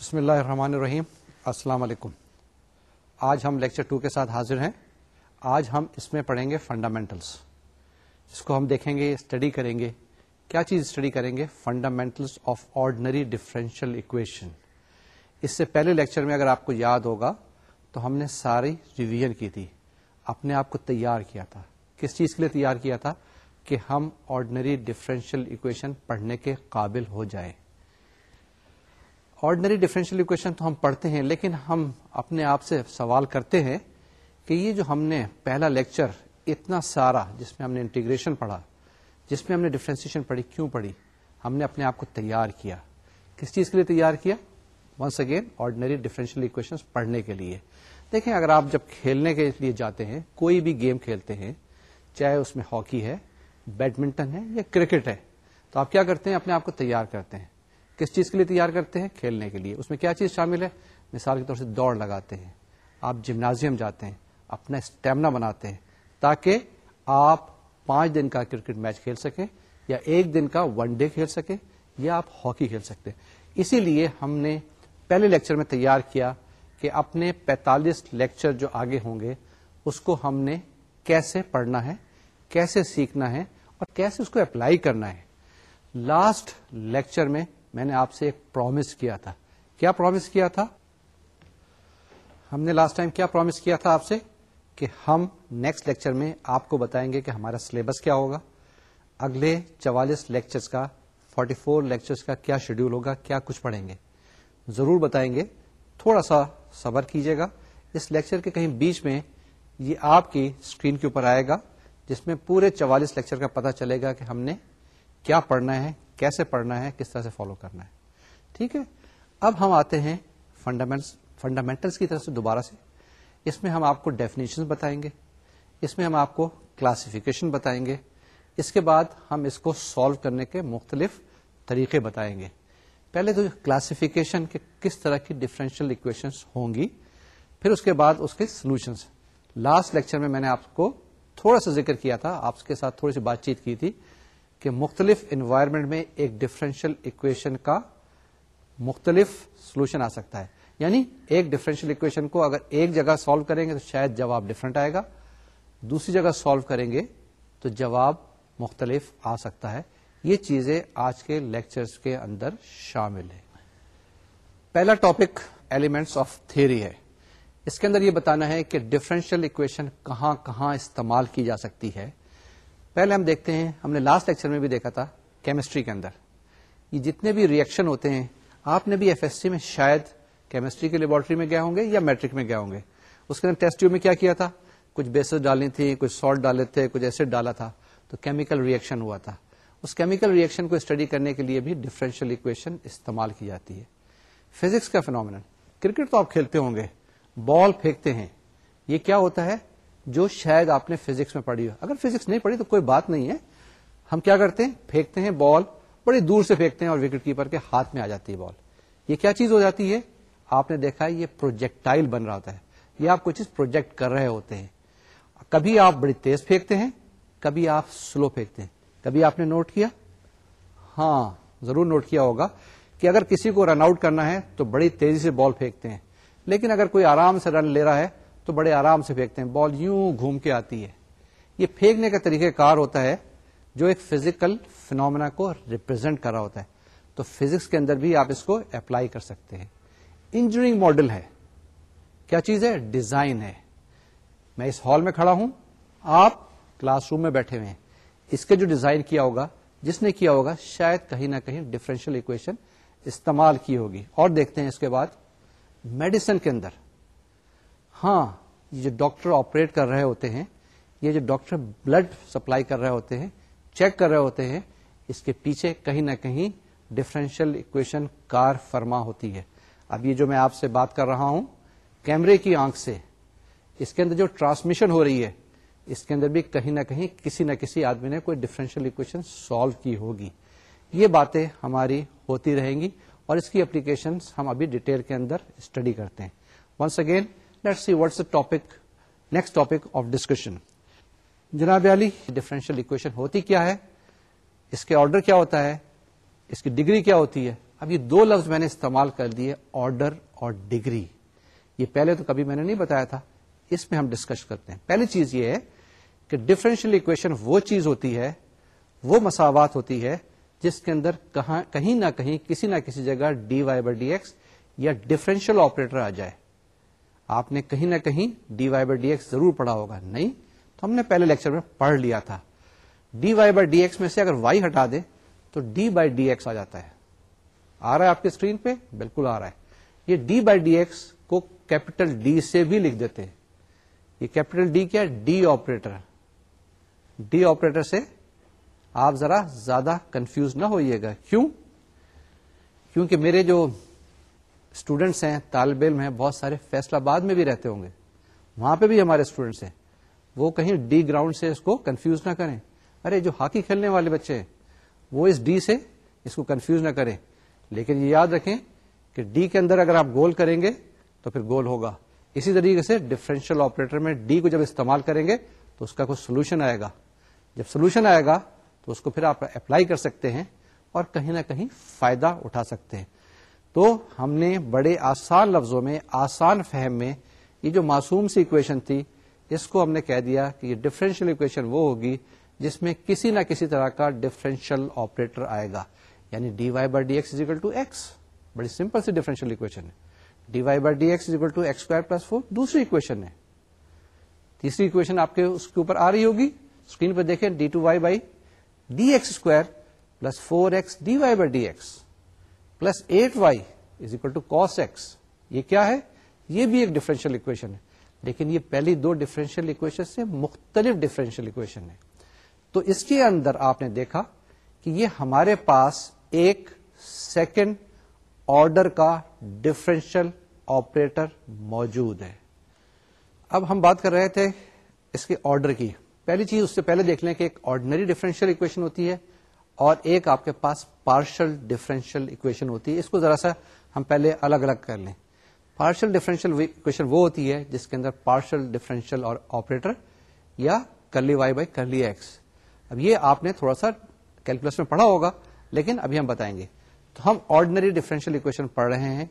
بسم اللہ الرحمن الرحیم۔ السلام علیکم۔ آج ہم لیکچر ٹو کے ساتھ حاضر ہیں۔ آج ہم اس میں پڑھیں گے فنڈامنٹلس اس کو ہم دیکھیں گے اسٹڈی کریں گے۔ کیا چیز اسٹڈی کریں گے؟ Fundamentals of ordinary differential equation اس سے پہلے لیکچر میں اگر آپ کو یاد ہوگا، تو ہم نے ساری ریویژن کی تھی۔ اپنے آپ کو تیار کیا تھا۔ کس چیز کے لیے تیار کیا تھا؟ کہ ہم آرڈنری ڈفرینشیل اکویشن پڑھنے کے قابل ہو جائیں۔ آرڈنری ڈفرینشیل اکویشن تو ہم پڑھتے ہیں، لیکن ہم اپنے آپ سے سوال کرتے ہیں کہ یہ جو ہم نے پہلا لیکچر اتنا سارا جس میں ہم نے انٹیگریشن پڑھا، جس میں ہم نے ڈفرینسیشن پڑھی، کیوں پڑھی؟ ہم نے اپنے آپ کو تیار کیا۔ کس چیز کے لیے تیار کیا؟ Once again ordinary differential equation پڑھنے کے لیے۔ دیکھیں، اگر آپ جب کھیلنے کے لیے جاتے ہیں، کوئی بھی گیم کھیلتے ہیں، چاہے اس میں ہاکی ہے بیڈمنٹن ہے یا کرکٹ ہے، تو آپ کیا کرتے ہیں؟ اپنے آپ کو تیار کرتے ہیں۔ کس چیز کے لیے تیار کرتے ہیں؟ کھیلنے کے لیے۔ اس میں کیا چیز شامل ہے؟ مثال کے طور سے دوڑ لگاتے ہیں۔ آپ جمنازیم جاتے ہیں، اپنا اسٹیمنا بناتے ہیں تاکہ آپ پانچ دن کا کرکٹ میچ کھیل سکیں یا ایک دن کا ون ڈے کھیل سکیں یا آپ ہاکی کھیل سکتے ہیں۔ اسی لیے ہم نے پہلے لیکچر میں تیار کیا کہ اپنے پینتالیس لیکچر جو آگے ہوں گے، اس کو ہم نے کیسے پڑھنا ہے، کیسے سیکھنا ہے اور کیسے اس کو اپلائی کرنا ہے۔ لاسٹ لیکچر میں میں نے آپ سے ایک پرومس کیا تھا۔ کیا پرومس کیا تھا؟ ہم نے لاسٹ ٹائم کیا پرومس کیا تھا آپ سے؟ کہ ہم نیکسٹ لیکچر میں آپ کو بتائیں گے کہ ہمارا سلیبس کیا ہوگا۔ اگلے چوالیس لیکچرز کا فورٹی فور لیکچرز کا کیا شیڈیول ہوگا، کیا کچھ پڑھیں گے؟ ضرور بتائیں گے۔ تھوڑا سا صبر کیجیے گا۔ اس لیکچر کے کہیں بیچ میں یہ آپ کی اسکرین کے اوپر آئے گا، جس میں پورے چوالیس لیکچر کا پتا چلے گا کہ ہم نے کیا پڑھنا ہے کیسے پڑھنا ہے، کس طرح سے فالو کرنا ہے۔ ٹھیک ہے؟ اب ہم آتے ہیں فنڈامنٹس فنڈامنٹلس کی طرف سے دوبارہ سے۔ اس میں ہم آپ کو ڈیفینیشن بتائیں گے۔ اس میں ہم آپ کو کلاسیفیکیشن بتائیں گے۔ اس کے بعد ہم اس کو سالو کرنے کے مختلف طریقے بتائیں گے۔ پہلے تو کلاسیفیکیشن کے کس طرح کی ڈفرینشیل اکویشن ہوں گی، پھر اس کے بعد اس کے سولوشنس لاسٹ لیکچر میں میں نے آپ کو تھوڑا سا ذکر کیا تھا، آپ کے ساتھ تھوڑی سی بات چیت کی تھی۔ کہ مختلف انوائرمنٹ میں ایک ڈفرینشیل اکویشن کا مختلف سولوشن آ سکتا ہے۔ یعنی ایک ڈفرینشیل اکویشن کو اگر ایک جگہ سالو کریں گے تو شاید جواب ڈفرنٹ آئے گا۔ دوسری جگہ سالو کریں گے تو جواب مختلف آ سکتا ہے۔ یہ چیزیں آج کے لیکچرز کے اندر شامل ہے پہلا ٹاپک ایلیمنٹس آف تھیری ہے۔ اس کے اندر یہ بتانا ہے کہ ڈفرینشیل اکویشن کہاں کہاں استعمال کی جا سکتی ہے۔ پہلے ہم دیکھتے ہیں، ہم نے لاسٹ لیکچر میں بھی دیکھا تھا کیمسٹری کے اندر۔ یہ جتنے بھی ریئیکشن ہوتے ہیں، آپ نے بھی ایف ایس سی میں شاید کیمسٹری کے لیبورٹری میں گئے ہوں گے یا میٹرک میں گئے ہوں گے۔ اس کے اندر ٹیسٹ میں کیا کیا تھا؟ کچھ بیسز ڈالنی تھی، کچھ سالٹ ڈالے تھے، کچھ ایسڈ ڈالا تھا۔ تو کیمیکل ریئیکشن ہوا تھا۔ اس کیمیکل ریئیکشن کو اسٹڈی کرنے کے لیے بھی ڈفرینشیل اکویشن استعمال کی جاتی ہے۔ فزکس کا فینومین کرکٹ تو آپ کھیلتے ہوں گے بال پھینکتے ہیں۔ یہ کیا ہوتا ہے؟ جو شاید آپ نے فزکس میں پڑھی ہو۔ اگر فزکس نہیں پڑھی تو کوئی بات نہیں ہے۔ ہم کیا کرتے ہیں؟ پھینکتے ہیں بال بڑی دور سے پھینکتے ہیں اور وکٹ کیپر کے ہاتھ میں آ جاتی ہے بال۔ یہ کیا چیز ہو جاتی ہے؟ آپ نے دیکھا ہے یہ پروجیکٹائل بن رہا ہوتا ہے۔ یہ آپ کوئی چیز پروجیکٹ کر رہے ہوتے ہیں۔ کبھی آپ بڑی تیز پھینکتے ہیں، کبھی آپ سلو پھینکتے ہیں۔ کبھی آپ نے نوٹ کیا؟ ہاں ضرور نوٹ کیا ہوگا کہ اگر کسی کو رن آؤٹ کرنا ہے تو بڑی تیزی سے بال پھینکتے ہیں۔ لیکن اگر کوئی آرام سے رن لے رہا ہے تو بڑے آرام سے پھینکتے ہیں۔ بال یوں گھوم کے آتی ہے۔ یہ پھینکنے کا طریقہ کار ہوتا ہے جو ایک فزیکل فنومنا کو ریپرزینٹ کر رہا ہوتا ہے۔ تو فزکس کے اندر بھی آپ اس کو اپلائی کر سکتے ہیں۔ انجینئرنگ ماڈل ہے۔ کیا چیز ہے؟ ڈیزائن ہے۔ میں اس ہال میں کھڑا ہوں۔ آپ کلاس روم میں بیٹھے ہوئے ہیں۔ اس کے جو ڈیزائن کیا ہوگا، جس نے کیا ہوگا، شاید کہیں نہ کہیں ڈفرینشیل اکویشن استعمال کی ہوگی۔ اور دیکھتے ہیں اس کے بعد میڈیسن کے اندر۔ ہاں یہ جو ڈاکٹر آپریٹ کر رہے ہوتے ہیں، یہ جو ڈاکٹر بلڈ سپلائی کر رہے ہوتے ہیں، چیک کر رہے ہوتے ہیں، اس کے پیچھے کہیں نہ کہیں ڈفرینشیل اکویشن کار فرما ہوتی ہے۔ اب یہ جو میں آپ سے بات کر رہا ہوں، کیمرے کی آنکھ سے، اس کے اندر جو ٹرانسمیشن ہو رہی ہے، اس کے اندر بھی کہیں نہ کہیں کسی نہ کسی آدمی نے کوئی ڈفرینشیل اکویشن سالو کی ہوگی۔ یہ باتیں ہماری ہوتی رہیں گی اور اس کی اپلیکیشن ہم ابھی ڈیٹیل کے اندر اسٹڈی کرتے ہیں۔ Once again let see what's topic next topic of discussion جناب علی ڈفرینشیل اکویشن ہوتی کیا ہے؟ اس کے آرڈر کیا ہوتا ہے؟ اس کی ڈگری کیا ہوتی ہے؟ اب یہ دو لفظ میں نے استعمال کر دیے آرڈر اور ڈگری یہ پہلے تو کبھی میں نے نہیں بتایا تھا، اس میں ہم ڈسکس کرتے ہیں۔ پہلی چیز یہ ہے کہ ڈفرینشیل اکویشن وہ چیز ہوتی ہے، وہ مساوات ہوتی ہے جس کے اندر کہیں نہ کہیں کسی نہ کسی جگہ D Y by D X یا ڈفرینشیل آپریٹر آ جائے۔ آپ نے کہیں نہ کہیں D Y by D X ضرور پڑھا ہوگا۔ نہیں، تو ہم نے پہلے لیکچر میں پڑھ لیا تھا۔ D Y by D X میں سے اگر وائی ہٹا دے تو ڈی بائی ڈی ایکس آ جاتا ہے۔ آ رہا ہے آپ کی اسکرین پہ؟ بالکل آ رہا ہے۔ یہ ڈی بائی ڈی ایکس کو کیپٹل ڈی سے بھی لکھ دیتے ہیں۔ یہ کیپٹل ڈی کیا ڈی آپریٹر۔ ڈی آپریٹر سے آپ ذرا زیادہ کنفیوز نہ ہوئیے گا۔ کیوں؟ کیونکہ میرے جو اسٹوڈینٹس ہیں، طالب علم ہیں، بہت سارے فیصلہ آباد میں بھی رہتے ہوں گے۔ وہاں پہ بھی ہمارے اسٹوڈینٹس ہیں۔ وہ کہیں ڈی گراؤنڈ سے اس کو کنفیوز نہ کریں۔ ارے، جو ہاکی کھیلنے والے بچے ہیں، وہ اس ڈی سے اس کو کنفیوز نہ کریں۔ لیکن یہ یاد رکھیں کہ ڈی کے اندر اگر آپ گول کریں گے تو پھر گول ہوگا۔ اسی طریقے سے ڈفرینشیل آپریٹر میں ڈی کو جب استعمال کریں گے تو اس کا کوئی سولوشن آئے گا۔ جب سولوشن آئے گا تو اس کو پھر آپ اپلائی کر سکتے ہیں اور کہیں نہ کہیں فائدہ اٹھا سکتے ہیں۔ تو ہم نے بڑے آسان لفظوں میں، آسان فہم میں یہ جو معصوم سی اکویشن تھی، اس کو ہم نے کہہ دیا کہ یہ ڈفرینشیل اکویشن وہ ہوگی جس میں کسی نہ کسی طرح کا ڈفرینشیل آپریٹر آئے گا۔ یعنی D Y by D X is equal to X. بڑی سمپل سی ڈیفرنشیل اکویشن ہے۔ D Y by D X is equal to X square plus four دوسری اکویشن ہے۔ تیسری اکویشن آپ کے اس کے اوپر آ رہی ہوگی۔ اسکرین پہ دیکھیں، D two Y by D X square plus four X D Y by D X. Plus eight Y is equal to cos X یہ کیا ہے؟ یہ بھی ایک ڈفرینشیل اکویشن ہے۔ لیکن یہ پہلی دو ڈفرینشیل اکویشن سے مختلف ڈفرینشیل اکویشن ہے تو اس کے اندر آپ نے دیکھا کہ یہ ہمارے پاس ایک سیکنڈ آرڈر کا ڈفرینشل آپریٹر موجود ہے۔ اب ہم بات کر رہے تھے اس کے آرڈر کی۔ پہلی چیز اس سے پہلے دیکھ لیں کہ ایک آرڈنری ڈفرینشیل اکویشن ہوتی ہے۔ اور ایک آپ کے پاس پارشل ڈفرینشیل اکویشن ہوتی ہے، اس کو ذرا سا ہم پہلے الگ الگ کر لیں۔ پارشل ڈفرینشیل اکویشن وہ ہوتی ہے جس کے اندر پارشل ڈفرینشیل اور آپریٹر یا curly Y by curly x اب یہ آپ نے تھوڑا سا کیلکولس میں پڑھا ہوگا، لیکن ابھی ہم بتائیں گے۔ تو ہم آرڈنری ڈفرینشیل اکویشن پڑھ رہے ہیں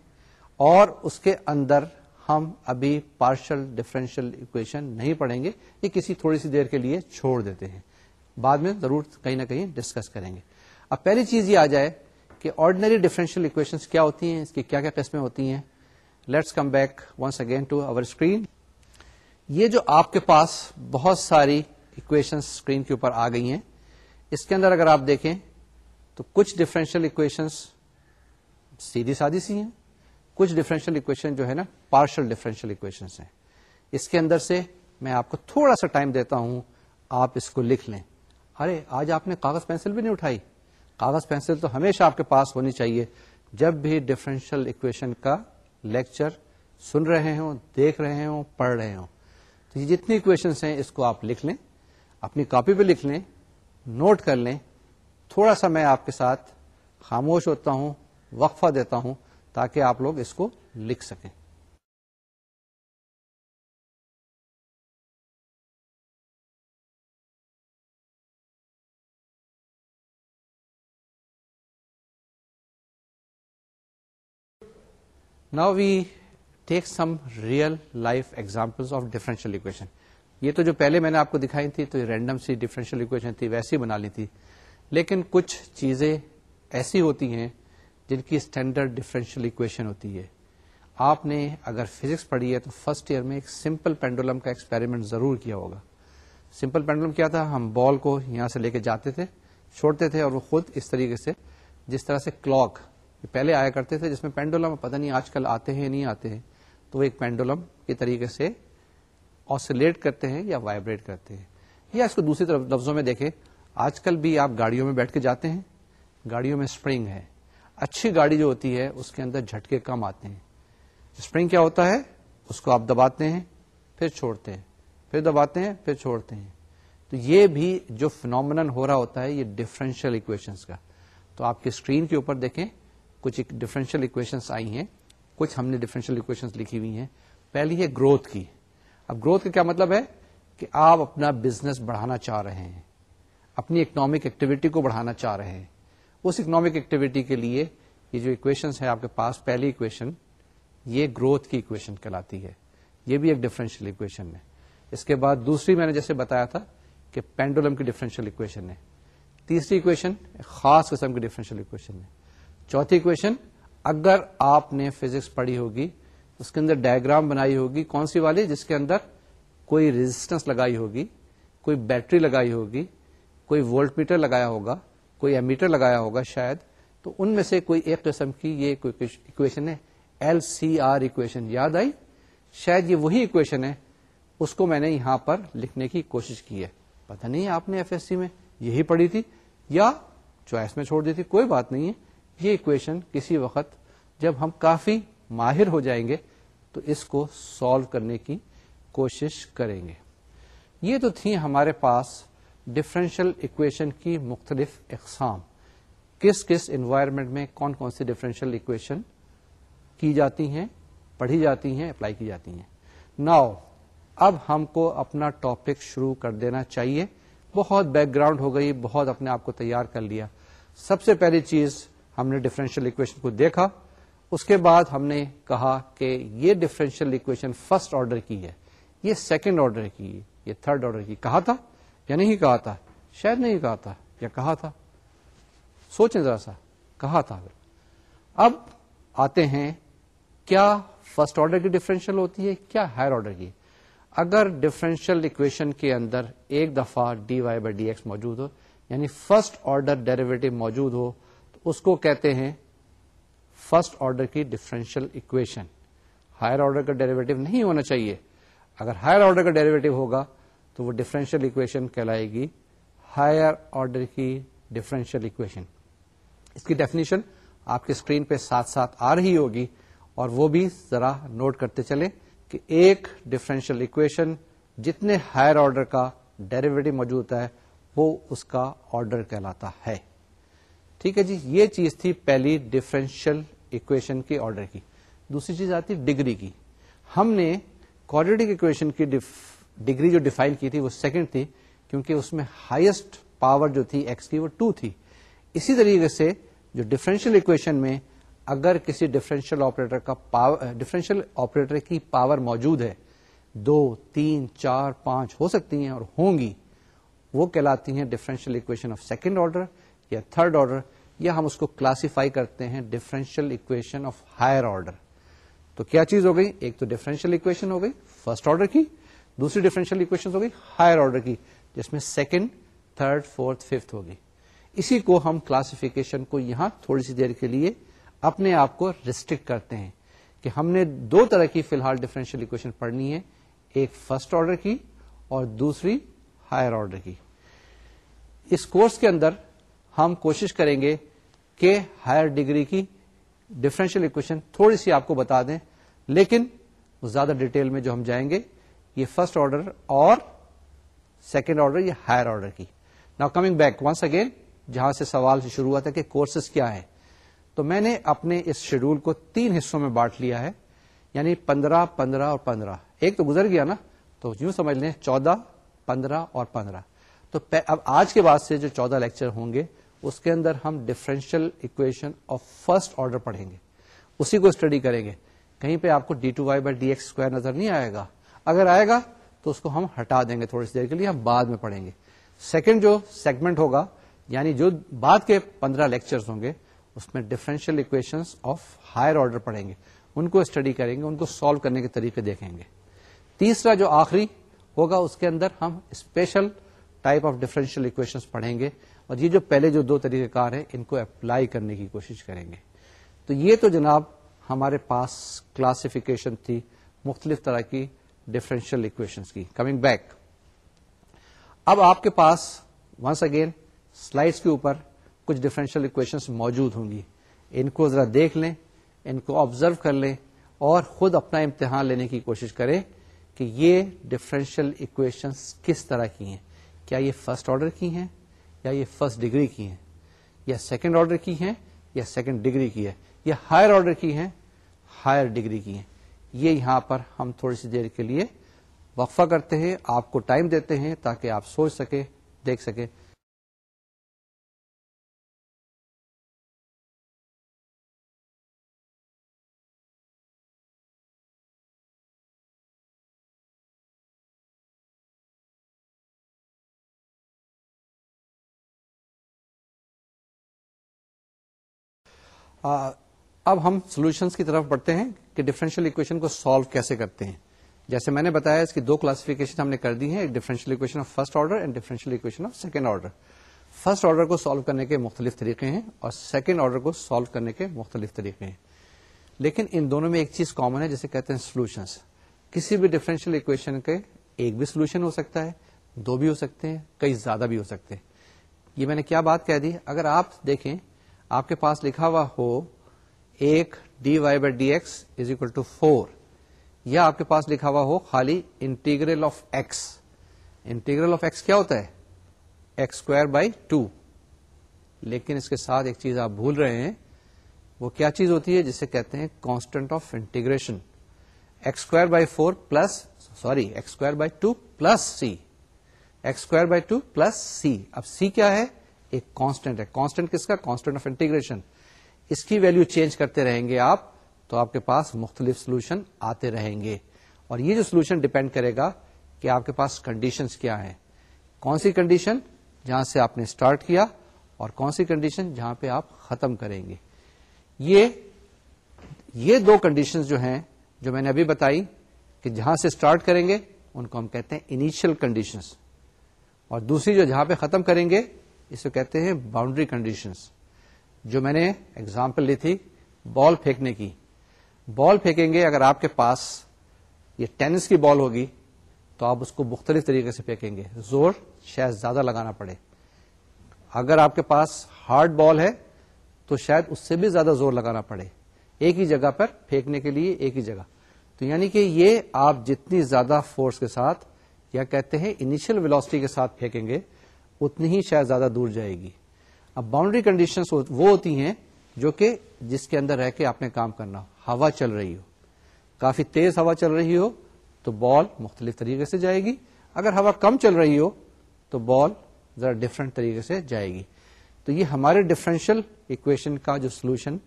اور اس کے اندر ہم ابھی پارشل ڈفرینشیل اکویشن نہیں پڑھیں گے، یہ کسی تھوڑی سی دیر کے لیے چھوڑ دیتے ہیں۔ بعد میں ضرور کہیں نہ کہیں ڈسکس کریں گے۔ اب پہلی چیز یہ آ جائے کہ آرڈنری ڈفرینشیل اکویشن کیا ہوتی ہیں، اس کی کیا کیا قسمیں ہوتی ہیں۔ Let's come back once again to our screen یہ جو آپ کے پاس بہت ساری اکویشن اسکرین کے اوپر آ گئی ہیں، اس کے اندر اگر آپ دیکھیں تو کچھ ڈفرینشیل اکویشنس سیدھی سادی سی ہیں، کچھ ڈفرینشیل اکویشن جو ہے نا پارشل ڈفرینشیل اکویشن ہیں۔ اس کے اندر سے میں آپ کو تھوڑا سا ٹائم دیتا ہوں، آپ اس کو لکھ لیں۔ ارے، آج آپ نے کاغذ پینسل بھی نہیں اٹھائی؟ کاغذ پینسل تو ہمیشہ آپ کے پاس ہونی چاہیے۔ جب بھی ڈفرینشیل اکویشن کا لیکچر سن رہے ہوں، دیکھ رہے ہوں، پڑھ رہے ہوں، تو یہ جتنی اکویشنس ہیں، اس کو آپ لکھ لیں، اپنی کاپی پہ لکھ لیں نوٹ کر لیں۔ تھوڑا سا میں آپ کے ساتھ خاموش ہوتا ہوں، وقفہ دیتا ہوں، تاکہ آپ لوگ اس کو لکھ سکیں۔ Now we take some real life example of differential equation یہ تو جو پہلے میں نے آپ کو دکھائی تھی، تو رینڈم سی ڈفرینشیل اکویشن تھی، ویسی بنا لی تھی۔ لیکن کچھ چیزیں ایسی ہوتی ہیں جن کی اسٹینڈرڈ ڈفرینشیل اکویشن ہوتی ہے۔ آپ نے اگر فزکس پڑھی ہے تو فرسٹ ایئر میں ایک سمپل پینڈولم کا ایکسپیریمنٹ ضرور کیا ہوگا۔ سمپل پینڈولم کیا تھا؟ ہم بال کو یہاں سے لے کے جاتے تھے، چھوڑتے تھے اور وہ خود اس طریقے سے، جس طرح سے کلاک پہلے آیا کرتے تھے جس میں پینڈولم پتہ نہیں آج کل آتے ہیں، نہیں آتے ہیں۔ تو وہ ایک پینڈولم کے طریقے سے آسولیٹ کرتے ہیں یا وائبریٹ کرتے ہیں۔ یا اس کو دوسری طرف لفظوں میں دیکھیں، آج کل بھی آپ گاڑیوں میں بیٹھ کے جاتے ہیں۔ گاڑیوں میں اسپرنگ ہے۔ اچھی گاڑی جو ہوتی ہے، اس کے اندر جھٹکے کم آتے ہیں۔ اسپرنگ کیا ہوتا ہے، اس کو آپ دباتے ہیں، پھر چھوڑتے ہیں۔ پھر دباتے ہیں، پھر چھوڑتے ہیں۔ تو یہ بھی جو فنومن ہو رہا ہوتا ہے، یہ ڈفرینشیل اکویشنس کا۔ تو آپ کی اسکرین کے اوپر دیکھیں۔ کچھ ڈفرینشیل اکویشنس آئی ہیں، کچھ ہم نے ڈفرینشیل اکویشنس لکھی ہوئی ہیں۔ پہلی ہے گروتھ کی۔ اب گروتھ کا کیا مطلب ہے؟ کہ آپ اپنا بزنس بڑھانا چاہ رہے ہیں، اپنی اکنامک ایکٹیویٹی کو بڑھانا چاہ رہے ہیں۔ اس اکنامک ایکٹیویٹی کے لیے یہ جو اکویشن ہے آپ کے پاس پہلی اکویشن یہ گروتھ کی اکویشن کہلاتی ہے۔ یہ بھی ایک ڈفرینشیل اکویشن ہے۔ اس کے بعد دوسری میں نے جیسے بتایا تھا کہ پینڈولم کی ڈفرینشیل اکویشن ہے۔ تیسری اکویشن خاص قسم کی ڈفرینشیل اکویشن ہے۔ چوتھی اکویشن اگر آپ نے فزکس پڑھی ہوگی، اس کے اندر ڈائگرام بنائی ہوگی، کون سی والی؟ جس کے اندر کوئی ریزسٹنس لگائی ہوگی، کوئی بیٹری لگائی ہوگی، کوئی وولٹ میٹر لگایا ہوگا، کوئی امیٹر لگایا ہوگا شاید، تو ان میں سے کوئی ایک قسم کی یہ اکویشن ہے ایل سی آر اکویشن یاد آئی؟ شاید یہ وہی اکویشن ہے، اس کو میں نے یہاں پر لکھنے کی کوشش کی ہے۔ پتہ نہیں آپ نے ایف ایس سی میں یہی پڑھی تھی یا چوائس میں چھوڑ دی تھی، کوئی بات نہیں ہے۔ یہ اکویشن کسی وقت جب ہم کافی ماہر ہو جائیں گے تو اس کو سالو کرنے کی کوشش کریں گے۔ یہ تو تھی ہمارے پاس ڈفرینشیل اکویشن کی مختلف اقسام۔ کس کس انوائرمنٹ میں کون کون سی ڈفرینشیل اکویشن کی جاتی ہیں، پڑھی جاتی ہیں اپلائی کی جاتی ہیں۔ ناؤ اب ہم کو اپنا ٹاپک شروع کر دینا چاہیے۔ بہت بیک گراؤنڈ ہو گئی، بہت اپنے آپ کو تیار کر لیا۔ سب سے پہلی چیز ہم نے ڈفرینشیل اکویشن کو دیکھا، اس کے بعد ہم نے کہا کہ یہ ڈفرینشیل اکویشن فرسٹ آرڈر کی ہے، یہ سیکنڈ آرڈر کی، یہ تھرڈ آرڈر کی۔ کہا تھا یا نہیں کہا تھا؟ شاید نہیں کہا تھا یا کہا تھا۔ سوچیں ذرا سا، کہا تھا۔ اب آتے ہیں، کیا فرسٹ آرڈر کی ڈفرینشیل ہوتی ہے؟ کیا ہائر آرڈر کی؟ اگر ڈفرینشیل اکویشن کے اندر ایک دفعہ D Y by D X موجود ہو یعنی فرسٹ آرڈر ڈیریویٹو موجود ہو اس کو کہتے ہیں فرسٹ آرڈر کی ڈفرینشیل اکویشن۔ ہائر آرڈر کا ڈیریویٹو نہیں ہونا چاہیے۔ اگر ہائر آرڈر کا ڈیریویٹو ہوگا تو وہ ڈفرینشیل اکویشن کہلائے گی۔ ہائر آرڈر کی ڈفرینشیل اکویشن۔ اس کی ڈیفینیشن آپ کی اسکرین پہ ساتھ ساتھ آ رہی ہوگی اور وہ بھی ذرا نوٹ کرتے چلے کہ ایک ڈفرینشیل اکویشن جتنے ہائر آرڈر کا ڈیریویٹو موجود ہے وہ اس کا آرڈر کہلاتا ہے۔ ٹھیک ہے جی یہ چیز تھی پہلی ڈفرینشیل اکویشن کی آرڈر کی۔ دوسری چیز آتی ڈگری کی۔ ہم نے کوڈریٹک اکویشن کی ڈگری جو ڈیفائن کی تھی وہ سیکنڈ تھی، کیونکہ اس میں ہائیسٹ پاور جو تھی ایکس کی وہ ٹو تھی۔ اسی طریقے سے جو ڈفرینشیل اکویشن میں اگر کسی ڈفرینشیل آپریٹر کا پاور ڈفرینشیل آپریٹر کی پاور موجود ہے، دو، تین، چار، پانچ ہو سکتی ہیں اور ہوں گی، وہ کہلاتی ہیں differential equation of second order یا تھرڈ آرڈر یا ہم اس کو کلاسیفائی کرتے ہیں differential equation of higher order تو کیا چیز ہو گئی؟ ایک تو ڈفرینشیل اکویشن ہو گئی فرسٹ آرڈر کی، دوسری ڈفرینشیل اکویشن ہو گئی ہائر آرڈر کی، جس میں سیکنڈ تھرڈ فورتھ ففتھ ہوگی۔ اسی کو ہم کلاسفیکیشن کو یہاں تھوڑی سی دیر کے لیے اپنے آپ کو ریسٹرکٹ کرتے ہیں کہ ہم نے دو طرح کی فی الحال ڈفرینشیل اکویشن پڑھنی ہے، ایک فرسٹ آرڈر کی اور دوسری ہائر آرڈر کی۔ اس کورس کے اندر ہم کوشش کریں گے کہ ہائر ڈگری کی ڈفرینشیل اکویشن تھوڑی سی آپ کو بتا دیں۔ لیکن زیادہ ڈیٹیل میں جو ہم جائیں گے، یہ فرسٹ آرڈر اور سیکنڈ آرڈر یا ہائر آرڈر کی۔ نا کمنگ بیک ونس اگین جہاں سے سوال سے شروع ہوا تھا کہ کورسز کیا ہے تو میں نے اپنے اس شیڈول کو تین حصوں میں بانٹ لیا ہے یعنی پندرہ پندرہ اور پندرہ۔ ایک تو گزر گیا نا، تو یوں سمجھ لیں، چودہ، پندرہ اور پندرہ۔ تو اب آج کے بعد سے جو چودہ لیکچر ہوں گے اس کے اندر ہم differential equation of first order پڑھیں گے۔ اسی کو اسٹڈی کریں گے۔ کہیں پہ آپ کو D two Y by D X square نظر نہیں آئے گا۔ اگر آئے گا تو اس کو ہم ہٹا دیں گے تھوڑی سی دیر کے لیے، ہم بعد میں پڑھیں گے۔ سیکنڈ جو سیگمنٹ ہوگا یعنی جو بعد کے پندرہ لیکچر ہوں گے، اس میں differential equation of higher order پڑھیں گے۔ ان کو اسٹڈی کریں گے، ان کو سالو کرنے کے طریقے دیکھیں گے۔ تیسرا جو آخری ہوگا، اس کے اندر ہم special type of differential equation پڑھیں گے۔ اور یہ جو پہلے جو دو طریقہ کار ہیں، ان کو اپلائی کرنے کی کوشش کریں گے۔ تو یہ تو جناب ہمارے پاس کلاسفیکیشن تھی، مختلف طرح کی ڈفرینشیل اکویشن کی۔ کمنگ بیک اب آپ کے پاس ونس اگین سلائڈس کے اوپر کچھ ڈفرینشیل اکویشن موجود ہوں گی۔ ان کو ذرا دیکھ لیں، ان کو آبزرو کر لیں اور خود اپنا امتحان لینے کی کوشش کریں کہ یہ ڈفرینشیل اکویشن کس طرح کی ہیں۔ کیا یہ فرسٹ آرڈر کی ہیں؟ یا یہ فرسٹ ڈگری کی ہیں؟ یا سیکنڈ آرڈر کی ہیں یا سیکنڈ ڈگری کی ہے؟ یا ہائر آرڈر کی ہیں ہائر ڈگری کی ہیں؟ یہ یہاں پر ہم تھوڑی سی دیر کے لیے وقفہ کرتے ہیں، آپ کو ٹائم دیتے ہیں تاکہ آپ سوچ سکے دیکھ سکے اب ہم سولوشنس کی طرف بڑھتے ہیں کہ ڈفرینشیل اکویشن کو سالو کیسے کرتے ہیں۔ جیسے میں نے بتایا، اس کی دو کلاسفیکیشن ہم نے کر دی ہے ایک differential equation of first order and differential equation of second order first order کو سالو کرنے کے مختلف طریقے ہیں اور سیکنڈ آرڈر کو سالو کرنے کے مختلف طریقے ہیں۔ لیکن ان دونوں میں ایک چیز کامن ہے، جسے کہتے ہیں سولوشنس کسی بھی ڈفرینشیل اکویشن کے ایک بھی سولوشن ہو سکتا ہے، دو بھی ہو سکتے ہیں، کئی زیادہ بھی ہو سکتے ہیں۔ یہ میں نے کیا بات کہہ دی؟ اگر آپ دیکھیں آپ کے پاس لکھا ہوا ہو ایک D Y by D X is equal to four, یا آپ کے پاس لکھا ہوا ہو خالی integral of X. Integral of X کیا ہوتا ہے؟ X square by two. لیکن اس کے ساتھ ایک چیز آپ بھول رہے ہیں، وہ کیا چیز ہوتی ہے جسے کہتے ہیں constant of integration X square by four plus, sorry, X square by two plus C. X square by two plus C. اب سی کیا ہے؟ ایک کانسٹنٹ ہے. کانسٹنٹ کس کا؟ کانسٹنٹ آف انٹیگریشن اس کی ویلو چینج کرتے رہیں گے آپ تو آپ کے پاس مختلف سولوشن آتے رہیں گے اور یہ جو سولوشن ڈپینڈ کرے گا کہ آپ کے پاس کنڈیشنز کیا ہیں. کون سی کنڈیشن جہاں سے آپ نے اسٹارٹ کیا اور کون سی کنڈیشن جہاں پہ آپ ختم کریں گے. یہ یہ دو کنڈیشن جو ہیں جو میں نے ابھی بتائی کہ جہاں سے اسٹارٹ کریں گے ان کو ہم کہتے ہیں انیشل کنڈیشنز اور دوسری جو جہاں پہ ختم کریں گے اس کو کہتے ہیں باؤنڈری کنڈیشنز جو میں نے اگزامپل لی تھی بال پھینکنے کی. بال پھینکیں گے اگر آپ کے پاس یہ ٹینس کی بال ہوگی، تو آپ اس کو مختلف طریقے سے پھینکیں گے. زور شاید زیادہ لگانا پڑے. اگر آپ کے پاس ہارڈ بال ہے، تو شاید اس سے بھی زیادہ زور لگانا پڑے. ایک ہی جگہ پر پھینکنے کے لیے ایک ہی جگہ. تو یعنی کہ یہ آپ جتنی زیادہ فورس کے ساتھ یا کہتے ہیں انیشل ویلوسٹی کے ساتھ پھینکیں گے اتنی ہی شاید زیادہ دور جائے گی۔ اب باؤنڈری کنڈیشن وہ ہوتی ہیں جو کہ جس کے اندر رہ کے آپ نے کام کرنا ہو۔ ہوا چل رہی ہو۔ کافی تیز ہوا چل رہی ہو تو بال مختلف طریقے سے جائے گی۔ اگر ہوا کم چل رہی ہو تو بال ذرا ڈفرنٹ طریقے سے جائے گی۔ تو یہ ہمارے ڈفرینشیل اکویشن کا جو سولوشن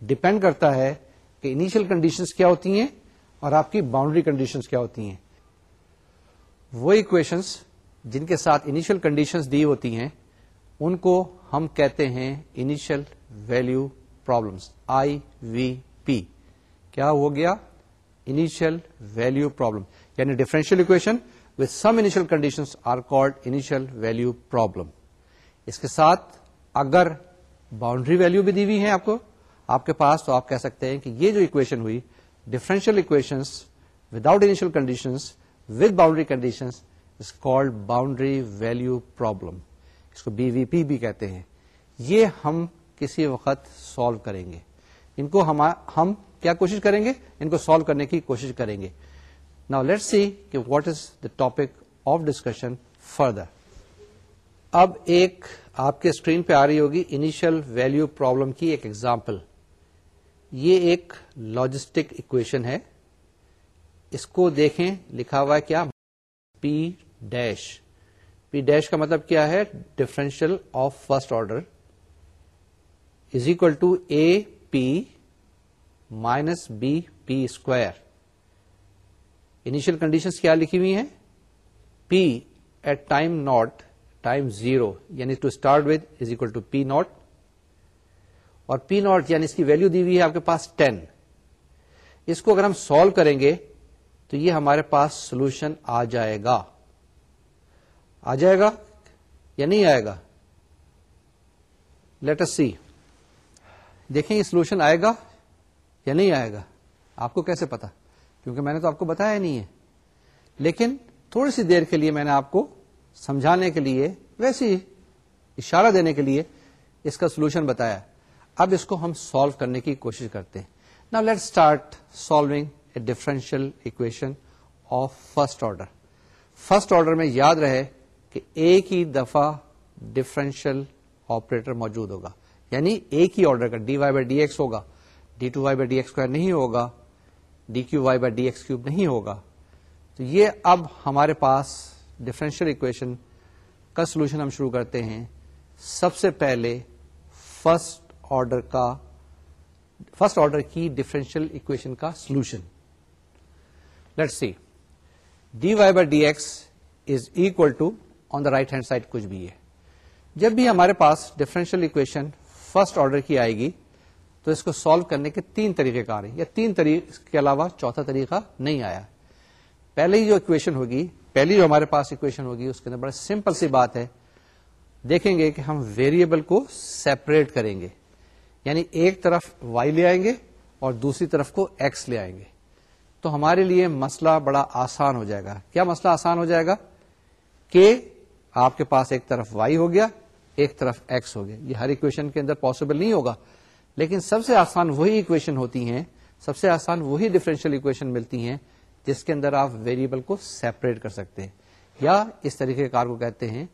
ڈپینڈ کرتا ہے کہ انیشل کنڈیشنز کیا ہوتی ہیں اور آپ کی باؤنڈری کنڈیشنز کیا ہوتی ہیں۔ وہ اکویشنس جن کے ساتھ انیشل کنڈیشنز دی ہوتی ہیں، ان کو ہم کہتے ہیں initial value problems I V P کیا ہو گیا؟ انیشل ویلو پرابلم یعنی differential equation with some initial condition are called initial value problem اس کے ساتھ اگر باؤنڈری ویلو بھی دی ہوئی ہے آپ کو، آپ کے پاس تو آپ کہہ سکتے ہیں کہ یہ جو اکویشن ہوئی differential equation without initial conditions with boundary condition is called boundary value problem اس کو بی وی پی بھی کہتے ہیں۔ یہ ہم کسی وقت سالو کریں گے۔ ان کو ہم کیا کوشش کریں گے؟ ان کو سالو کرنے کی کوشش کریں گے۔ نا لیٹ سی کہ what is the topic of discussion further اب ایک آپ کے اسکرین پہ آ رہی ہوگی انیشل ویلو پرابلم کی ایک ایگزامپل یہ ایک لاجسٹک اکویشن ہے۔ اس کو دیکھیں، لکھا ہوا ہے کیا؟ پی ڈیش۔ پی ڈیش کا مطلب کیا ہے؟ Differential of first order is equal to A P minus B P square initial condition کیا لکھی ہوئی ہیں؟ P at time naught time zero یعنی to start with is equal to P naught اور پی ناٹ یعنی اس کی ویلو دی ہوئی ہے آپ کے پاس ٹین اس کو اگر ہم سالو کریں گے تو یہ ہمارے پاس سولوشن آ جائے گا۔ آ جائے گا یا نہیں آئے گا؟ لیٹ سی دیکھیں یہ سولوشن آئے گا یا نہیں آئے گا؟ آپ کو کیسے پتا؟ کیونکہ میں نے تو آپ کو بتایا نہیں ہے۔ لیکن تھوڑی سی دیر کے لیے میں نے آپ کو سمجھانے کے لیے ویسی اشارہ دینے کے لیے اس کا سولوشن بتایا۔ اب اس کو ہم سالو کرنے کی کوشش کرتے ہیں۔ نا let start solving differential equation of first order first order میں یاد رہے کہ ایک ہی دفعہ ڈفرینشیل آپریٹر موجود ہوگا۔ یعنی ایک ہی آرڈر کا D Y by D X ہوگا۔ D two Y by D X square نہیں ہوگا۔ D cube Y by D X cube نہیں ہوگا۔ تو یہ اب ہمارے پاس ڈفرینشیل اکویشن کا سولوشن ہم شروع کرتے ہیں۔ سب سے پہلے فرسٹ آرڈر کا فرسٹ آرڈر کی ڈفرینشیل اکویشن کا solution let see D Y by D X is equal to on the right hand side کچھ بھی ہے۔ جب بھی ہمارے پاس ڈفرینشیل اکویشن فرسٹ آرڈر کی آئے گی، تو اس کو سالو کرنے کے تین طریقے کار ہیں۔ یا تین طریقے کے علاوہ چوتھا طریقہ نہیں آیا۔ پہلے ہی جو اکویشن ہوگی، پہلی جو ہمارے پاس اکویشن ہوگی، اس کے اندر بڑا سمپل سی بات ہے۔ دیکھیں گے کہ ہم ویریبل کو سیپریٹ کریں گے۔ یعنی ایک طرف وائی لے آئیں گے اور دوسری طرف کو ایکس لے آئیں گے۔ تو ہمارے لیے مسئلہ بڑا آسان ہو جائے گا۔ کیا مسئلہ آسان ہو جائے گا؟ کہ آپ کے پاس ایک طرف وائی ہو گیا، ایک طرف ایکس ہو گیا۔ یہ ہر اکویشن کے اندر پاسبل نہیں ہوگا۔ لیکن سب سے آسان وہی اکویشن ہوتی ہیں، سب سے آسان وہی ڈفرینشیل اکویشن ملتی ہیں جس کے اندر آپ ویریبل کو سیپریٹ کر سکتے ہیں۔ یا اس طریقے کار کو کہتے ہیں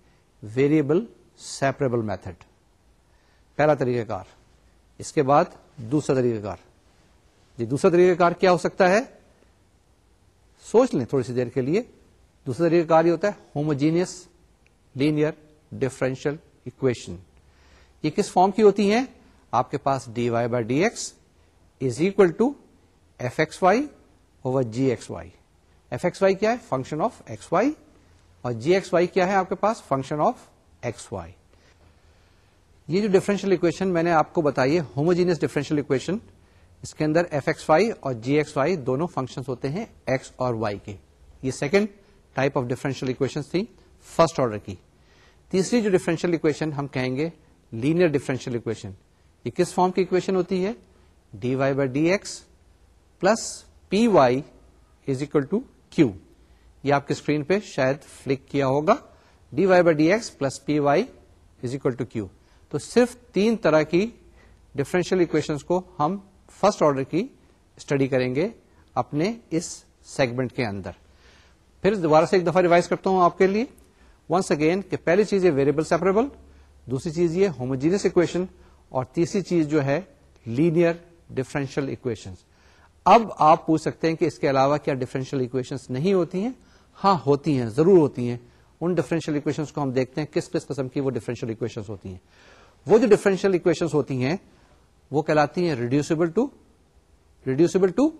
ویریبل سیپریبل میتھڈ پہلا طریقہ کار۔ اس کے بعد دوسرا طریقہ کار۔ جی دوسرا طریقہ کار کیا ہو سکتا ہے؟ سوچ لیں تھوڑی سی دیر کے لیے۔ دوسرا طریقہ کار یہ ہوتا ہے ہوموجینئس لینئر ڈفرینشیل اکویشن۔ یہ کس فارم کی ہوتی ہیں؟ آپ کے پاس d y by d x is equal to f x y over g x y. F x y کیا ہے؟ Function of x y. اور جی ایکس وائی کیا ہے آپ کے پاس؟ Function of x y. یہ جو ڈفرینشیل اکویشن میں نے آپ کو بتائی ہے، ہوموجینس ڈفرینشیل اکویشن، اس کے اندر ایف ایکس وائی اور جی ایکس وائی دونوں فنکشن ہوتے ہیں ایکس اور وائی کے۔ یہ second type of differential equation تھی فرسٹ آرڈر کی۔ تیسری جو ڈفرینشیل اکویشن ہم کہیں گے لینئر ڈفرینشیل اکویشن یہ کس فارم کی اکویشن ہوتی ہے؟ D y by d x plus p y is equal to q یہ آپ کی اسکرین پہ شاید فلک کیا ہوگا۔ D y by d x plus p y is equal to q تو صرف تین طرح کی ڈفرینشیل اکویشن کو ہم فرسٹ آرڈر کی اسٹڈی کریں گے اپنے اس سیگمنٹ کے اندر۔ پھر دوبارہ سے ایک دفعہ ریوائز کرتا ہوں آپ کے لیے۔ ونس اگین کہ پہلی چیز ہے ویریبل سیپریبل دوسری چیز یہ ہوموجینس اکویشن اور تیسری چیز جو ہے لینئر ڈفرینشیل اکویشن اب آپ پوچھ سکتے ہیں کہ اس کے علاوہ کیا ڈفرینشیل اکویشن نہیں ہوتی ہیں؟ ہاں ہوتی ہیں، ضرور ہوتی ہیں۔ ان ڈفرینشیل اکویشن کو ہم دیکھتے ہیں کس کس قسم کی وہ ڈفرینشیل اکویشن ہوتی ہیں۔ وہ جو ڈفرینشیل اکویشن ہوتی ہیں، وہ کہلاتی ہیں ریڈیوسبل ٹو ریڈیوسبل ٹو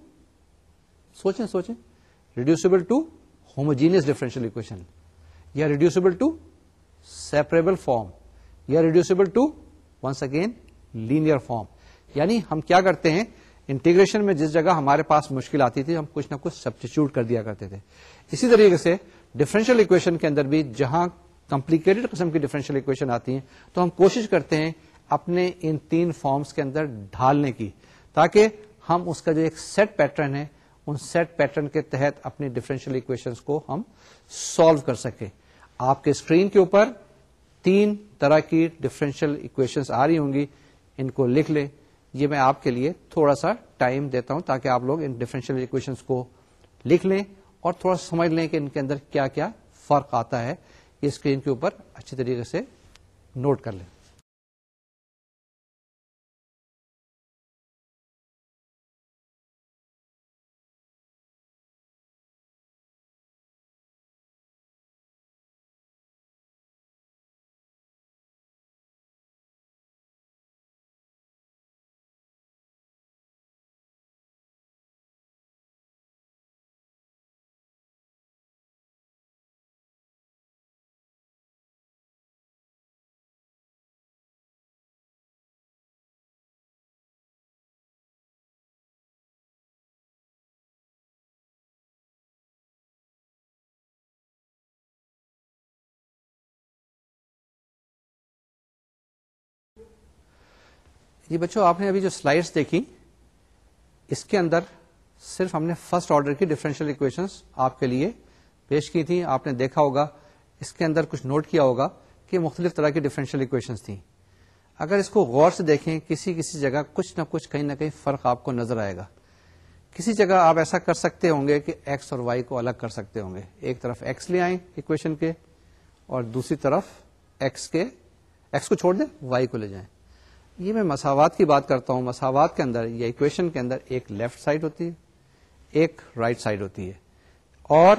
سوچیں سوچیں۔ Reducible to homogeneous differential equation یا ریڈیوسبل ٹو سیپریبل فارم یا reducible to once again linear form یعنی ہم کیا کرتے ہیں؟ انٹیگریشن میں جس جگہ ہمارے پاس مشکل آتی تھی، ہم کچھ نہ کچھ سبسٹیچیوٹ کر دیا کرتے تھے۔ اسی طریقے سے ڈفرینشیل اکویشن کے اندر بھی جہاں کمپلیکیٹڈ قسم کی ڈفرینشیل اکویشن آتی ہیں، تو ہم کوشش کرتے ہیں اپنے ان تین فارمز کے اندر ڈھالنے کی، تاکہ ہم اس کا جو ایک سیٹ پیٹرن ہے، ان سیٹ پیٹرن کے تحت اپنی ڈفرینشیل اکویشن کو ہم سالو کر سکیں۔ آپ کے اسکرین کے اوپر تین طرح کی ڈفرینشیل اکویشنز آ رہی ہوں گی۔ ان کو لکھ لیں۔ یہ میں آپ کے لیے تھوڑا سا ٹائم دیتا ہوں تاکہ آپ لوگ ان ڈفرینشیل اکویشنز کو لکھ لیں اور تھوڑا سمجھ لیں کہ ان کے اندر کیا کیا فرق آتا ہے۔ یہ اسکرین کے اوپر اچھی طریقے سے نوٹ کر لیں۔ جی بچوں، آپ نے ابھی جو سلائڈس دیکھی، اس کے اندر صرف ہم نے فرسٹ آرڈر کی ڈفرینشیل اکویشن آپ کے لیے پیش کی تھی آپ نے دیکھا ہوگا، اس کے اندر کچھ نوٹ کیا ہوگا کہ مختلف طرح کی ڈفرینشیل اکویشن تھیں۔ اگر اس کو غور سے دیکھیں، کسی کسی جگہ کچھ نہ کچھ کہیں نہ کہیں فرق آپ کو نظر آئے گا۔ کسی جگہ آپ ایسا کر سکتے ہوں گے کہ ایکس اور وائی کو الگ کر سکتے ہوں گے۔ ایک طرف ایکس لے آئیں اکویشن کے اور دوسری طرف ایکس کے ایکس کو چھوڑ دیں وائی کو لے جائیں۔ یہ میں مساوات کی بات کرتا ہوں۔ مساوات کے اندر یا اکویشن کے اندر ایک لیفٹ سائڈ ہوتی ہے، ایک رائٹ right سائڈ ہوتی ہے۔ اور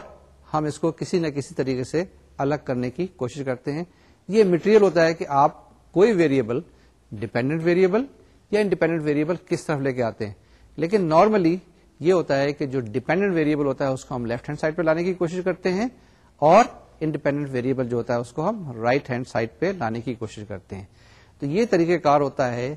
ہم اس کو کسی نہ کسی طریقے سے الگ کرنے کی کوشش کرتے ہیں۔ یہ مٹیریل ہوتا ہے کہ آپ کوئی ویریبل ڈپینڈنٹ ویریبل یا انڈیپینڈنٹ ویریبل کس طرف لے کے آتے ہیں۔ لیکن نارملی یہ ہوتا ہے کہ جو ڈپینڈنٹ ویریبل ہوتا ہے، اس کو ہم لیفٹ ہینڈ سائڈ پہ لانے کی کوشش کرتے ہیں۔ اور انڈیپینڈنٹ ویریبل جو ہوتا ہے، اس کو ہم رائٹ ہینڈ سائڈ پہ لانے کی کوشش کرتے ہیں۔ تو یہ طریقہ کار ہوتا ہے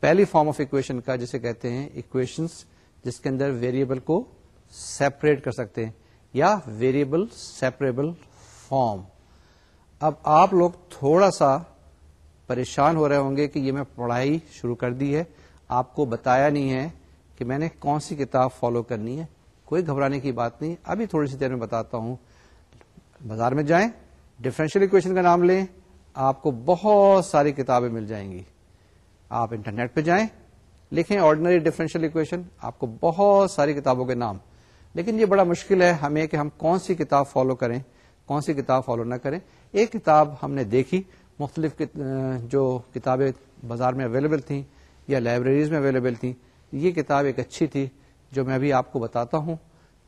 پہلی فارم آف اکویشن کا جسے کہتے ہیں اکویشنس جس کے اندر ویریبل کو سیپریٹ کر سکتے ہیں یا ویریبل سیپریبل فارم اب آپ لوگ تھوڑا سا پریشان ہو رہے ہوں گے کہ یہ میں پڑھائی شروع کر دی ہے۔ آپ کو بتایا نہیں ہے کہ میں نے کون سی کتاب فالو کرنی ہے۔ کوئی گھبرانے کی بات نہیں۔ ابھی تھوڑی سی دیر میں بتاتا ہوں۔ بازار میں جائیں ڈفرینشیل اکویشن کا نام لیں۔ آپ کو بہت ساری کتابیں مل جائیں گی۔ آپ انٹرنیٹ پہ جائیں، لکھیں آرڈنری ڈفرینشیل اکویشن آپ کو بہت ساری کتابوں کے نام۔ لیکن یہ بڑا مشکل ہے ہمیں کہ ہم کون سی کتاب فالو کریں، کون سی کتاب فالو نہ کریں۔ ایک کتاب ہم نے دیکھی، مختلف جو کتابیں بازار میں اویلیبل تھیں یا لائبریریز میں اویلیبل تھیں۔ یہ کتاب ایک اچھی تھی جو میں ابھی آپ کو بتاتا ہوں۔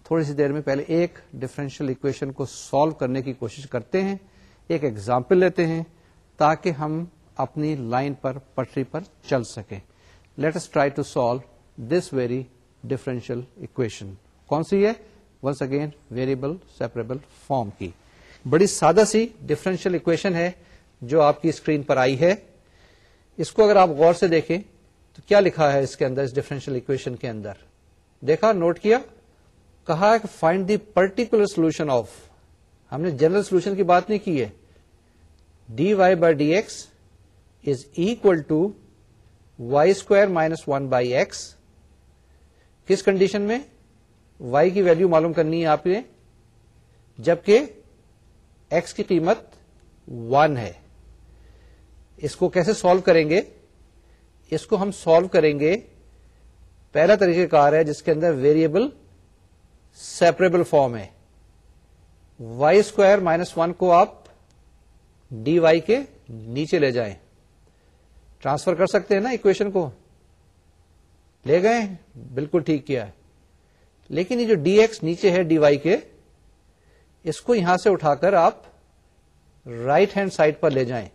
تھوڑی سی دیر میں پہلے ایک ڈفرینشیل اکویشن کو سالو کرنے کی کوشش کرتے ہیں، ایک ایگزامپل لیتے ہیں۔ تاکہ ہم اپنی لائن پر پٹری پر چل سکیں۔ Let's try to solve this very differential equation کون سی ہے؟ Once again variable separable form کی۔ بڑی سادہ سی ڈفرینشیل اکویشن ہے جو آپ کی اسکرین پر آئی ہے۔ اس کو اگر آپ غور سے دیکھیں تو کیا لکھا ہے اس کے اندر، اس ڈفرینشیل اکویشن کے اندر؟ دیکھا نوٹ کیا۔ کہا کہ find the particular solution of ہم نے جنرل سولوشن کی بات نہیں کی ہے۔ D y by d x is equal to y square minus one by x کس کنڈیشن میں? وائی کی ویلو معلوم کرنی ہے آپ نے؟ جبکہ ایکس کی قیمت ون ہے۔ اس کو کیسے سالو کریں گے؟ اس کو ہم سالو کریں گے۔ پہلا طریقہ کار ہے جس کے اندر ویریبل سیپریبل فارم ہے۔ وائی اسکوائر مائنس ون کو آپ ڈی وائی کے نیچے لے جائیں۔ ٹرانسفر کر سکتے ہیں نا اکویشن کو۔ لے گئے، بالکل ٹھیک کیا ہے۔ لیکن یہ جو ڈی ایکس نیچے ہے ڈی وائی کے، اس کو یہاں سے اٹھا کر آپ رائٹ ہینڈ سائڈ پر لے جائیں۔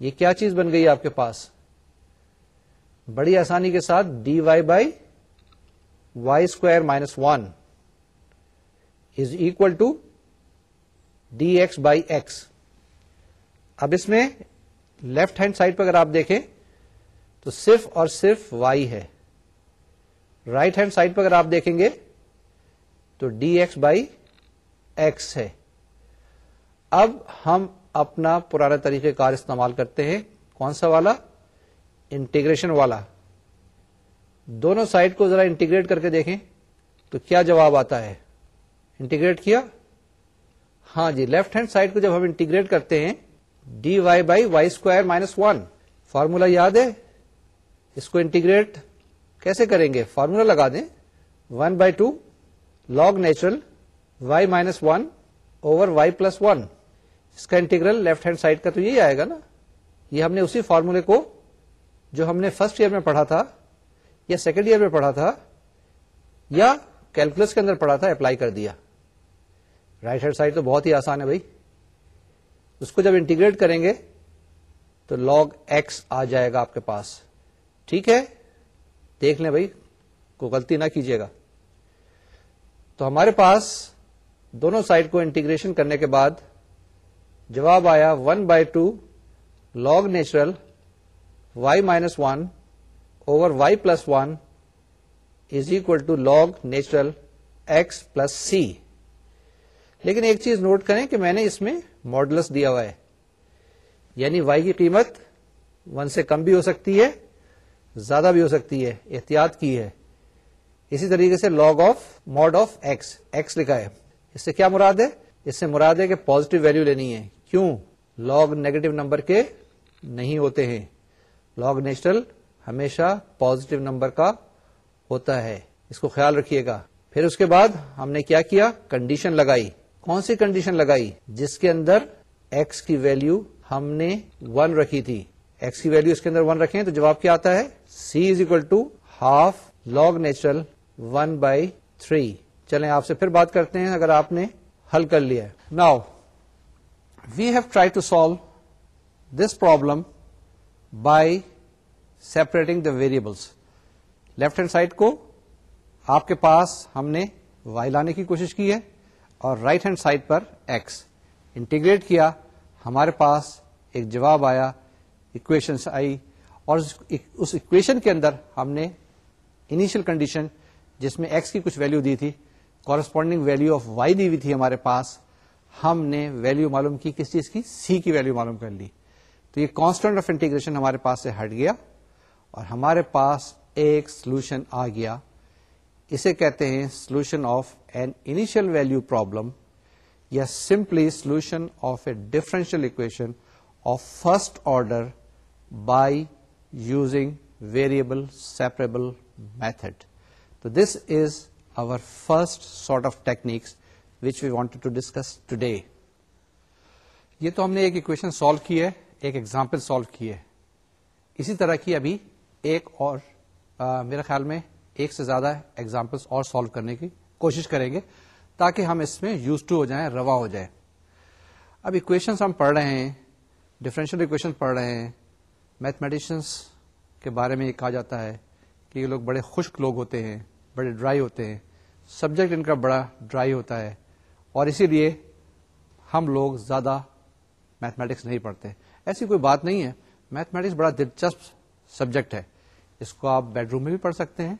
یہ کیا چیز بن گئی آپ کے پاس؟ بڑی آسانی کے ساتھ d y by y square minus one is equal to d x by x. اب اس میں لیفٹ ہینڈ سائڈ پہ اگر آپ دیکھیں تو صرف اور صرف وائی ہے۔ رائٹ ہینڈ سائڈ پہ اگر آپ دیکھیں گے تو ڈی ایکس بائی ایکس ہے۔ اب ہم اپنا پرانا طریقہ کار استعمال کرتے ہیں۔ کون سا والا؟ انٹیگریشن والا۔ دونوں سائڈ کو ذرا انٹیگریٹ کر کے دیکھیں تو کیا جواب آتا ہے؟ انٹیگریٹ کیا؟ ہاں جی لیفٹ ہینڈ سائڈ کو جب ہم انٹیگریٹ کرتے ہیں d y by y square minus one formula یاد ہے اس کو انٹیگریٹ کیسے کریں گے فارمولا لگا دیں one by two log natural y minus one over y plus one اس کا انٹیگرل لیفٹ ہینڈ سائڈ کا تو یہی آئے گا نا یہ ہم نے اسی فارمولے کو جو ہم نے فرسٹ ایئر میں پڑھا تھا یا سیکنڈ ایئر میں پڑھا تھا یا کیلکولس کے اندر پڑھا تھا اپلائی کر دیا رائٹ ہینڈ سائڈ تو بہت ہی آسان ہے بھائی اس کو جب انٹیگریٹ کریں گے تو لاگ ایکس آ جائے گا آپ کے پاس۔ ٹھیک ہے؟ دیکھ لیں بھائی کو غلطی نہ کیجیے گا۔ تو ہمارے پاس دونوں سائڈ کو انٹیگریشن کرنے کے بعد جواب آیا one by two log natural y minus one over y plus one is equal to log natural x plus c لیکن ایک چیز نوٹ کریں کہ میں نے اس میں ماڈلس دیا ہوا ہے۔ یعنی وائی کی قیمت ون سے کم بھی ہو سکتی ہے، زیادہ بھی ہو سکتی ہے، احتیاط کی ہے۔ اسی طریقے سے log of mod of x x لکھا ہے۔ اس سے کیا مراد ہے؟ اس سے مراد ہے کہ پوزیٹو ویلو لینی ہے۔ کیوں؟ لاگ نیگیٹو نمبر کے نہیں ہوتے ہیں۔ لاگ نیچرل ہمیشہ پوزیٹو نمبر کا ہوتا ہے۔ اس کو خیال رکھیے گا۔ پھر اس کے بعد ہم نے کیا کیا؟ کنڈیشن لگائی۔ کون سی کنڈیشن لگائی جس کے اندر ایکس کی ویلو ہم نے ون رکھی تھی؟ ایکس کی ویلو اس کے اندر ون رکھیں تو جواب کیا آتا ہے؟ C is equal to half log natural one by three چلیں آپ سے پھر بات کرتے ہیں اگر آپ نے حل کر لیا now we have try to solve this problem by separating the variables left hand side کو آپ کے پاس ہم نے وائی لانے کی کوشش کی ہے۔ اور رائٹ ہینڈ سائڈ پر ایکس انٹیگریٹ کیا، ہمارے پاس ایک جواب آیا اکویشنس آئی اور اس اکویشن کے اندر ہم نے انیشل کنڈیشن جس میں ایکس کی کچھ ویلو دی تھی کورسپونڈنگ ویلو آف وائی دی ہوئی تھی ہمارے پاس، ہم نے ویلو معلوم کی، کس چیز کی؟ سی کی ویلو معلوم کر لی۔ تو یہ کانسٹنٹ آف انٹیگریشن ہمارے پاس سے ہٹ گیا اور ہمارے پاس ایک سولوشن آ گیا۔ اسے کہتے ہیں solution of an initial value problem یا simply solution of a differential equation of first order by using variable separable method تو this is our first sort of techniques which we want to discuss today یہ تو ہم نے ایک equation solve کی ہے، ایک ایگزامپل سالو کی ہے. اسی طرح کی ابھی ایک اور میرے خیال میں ایک سے زیادہ ایگزامپلس اور سالو کرنے کی کوشش کریں گے تاکہ ہم اس میں یوز ٹو ہو جائیں روا ہو جائیں۔ اب اکویشنس ہم پڑھ رہے ہیں ڈفرینشیل اکویشن پڑھ رہے ہیں۔ میتھمیٹیشنس کے بارے میں یہ کہا جاتا ہے کہ یہ لوگ بڑے خشک لوگ ہوتے ہیں، بڑے ڈرائی ہوتے ہیں۔ سبجیکٹ ان کا بڑا ڈرائی ہوتا ہے۔ اور اسی لیے ہم لوگ زیادہ میتھمیٹکس نہیں پڑھتے۔ ایسی کوئی بات نہیں ہے۔ میتھمیٹکس بڑا دلچسپ سبجیکٹ ہے۔ اس کو آپ بیڈ روم میں بھی پڑھ سکتے ہیں۔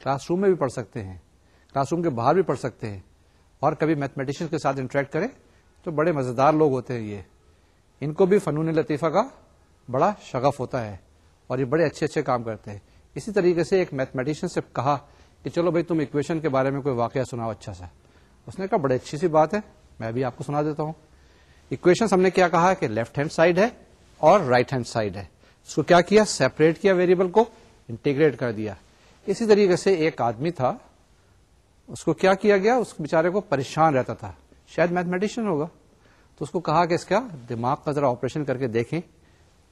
کلاس روم میں بھی پڑھ سکتے ہیں کلاس روم کے باہر بھی پڑھ سکتے ہیں، اور کبھی میتھمیٹیشین کے ساتھ انٹریکٹ کریں تو بڑے مزیدار لوگ ہوتے ہیں یہ۔ ان کو بھی فنون لطیفہ کا بڑا شغف ہوتا ہے اور یہ بڑے اچھے اچھے کام کرتے ہیں۔ اسی طریقے سے ایک میتھمیٹیشین سے کہا کہ چلو بھائی تم اکویشن کے بارے میں کوئی واقعہ سناؤ اچھا سا۔ اس نے کہا بڑی اچھی سی بات ہے، میں بھی آپ کو سنا دیتا ہوں۔ اکویشن ہم نے کیا کہا کہ لیفٹ ہینڈ سائڈ ہے اور رائٹ ہینڈ سائڈ ہے۔ اس کو کیا کیا؟ سیپریٹ کیا ویریبل کو انٹیگریٹ کر دیا۔ اسی طریقے سے ایک آدمی تھا، اس کو کیا کیا گیا؟ اس بےچارے کو پریشان رہتا تھا۔ شاید میتھمیٹیشین ہوگا۔ تو اس کو کہا کہ اس کا دماغ کا ذرا آپریشن کر کے دیکھیں۔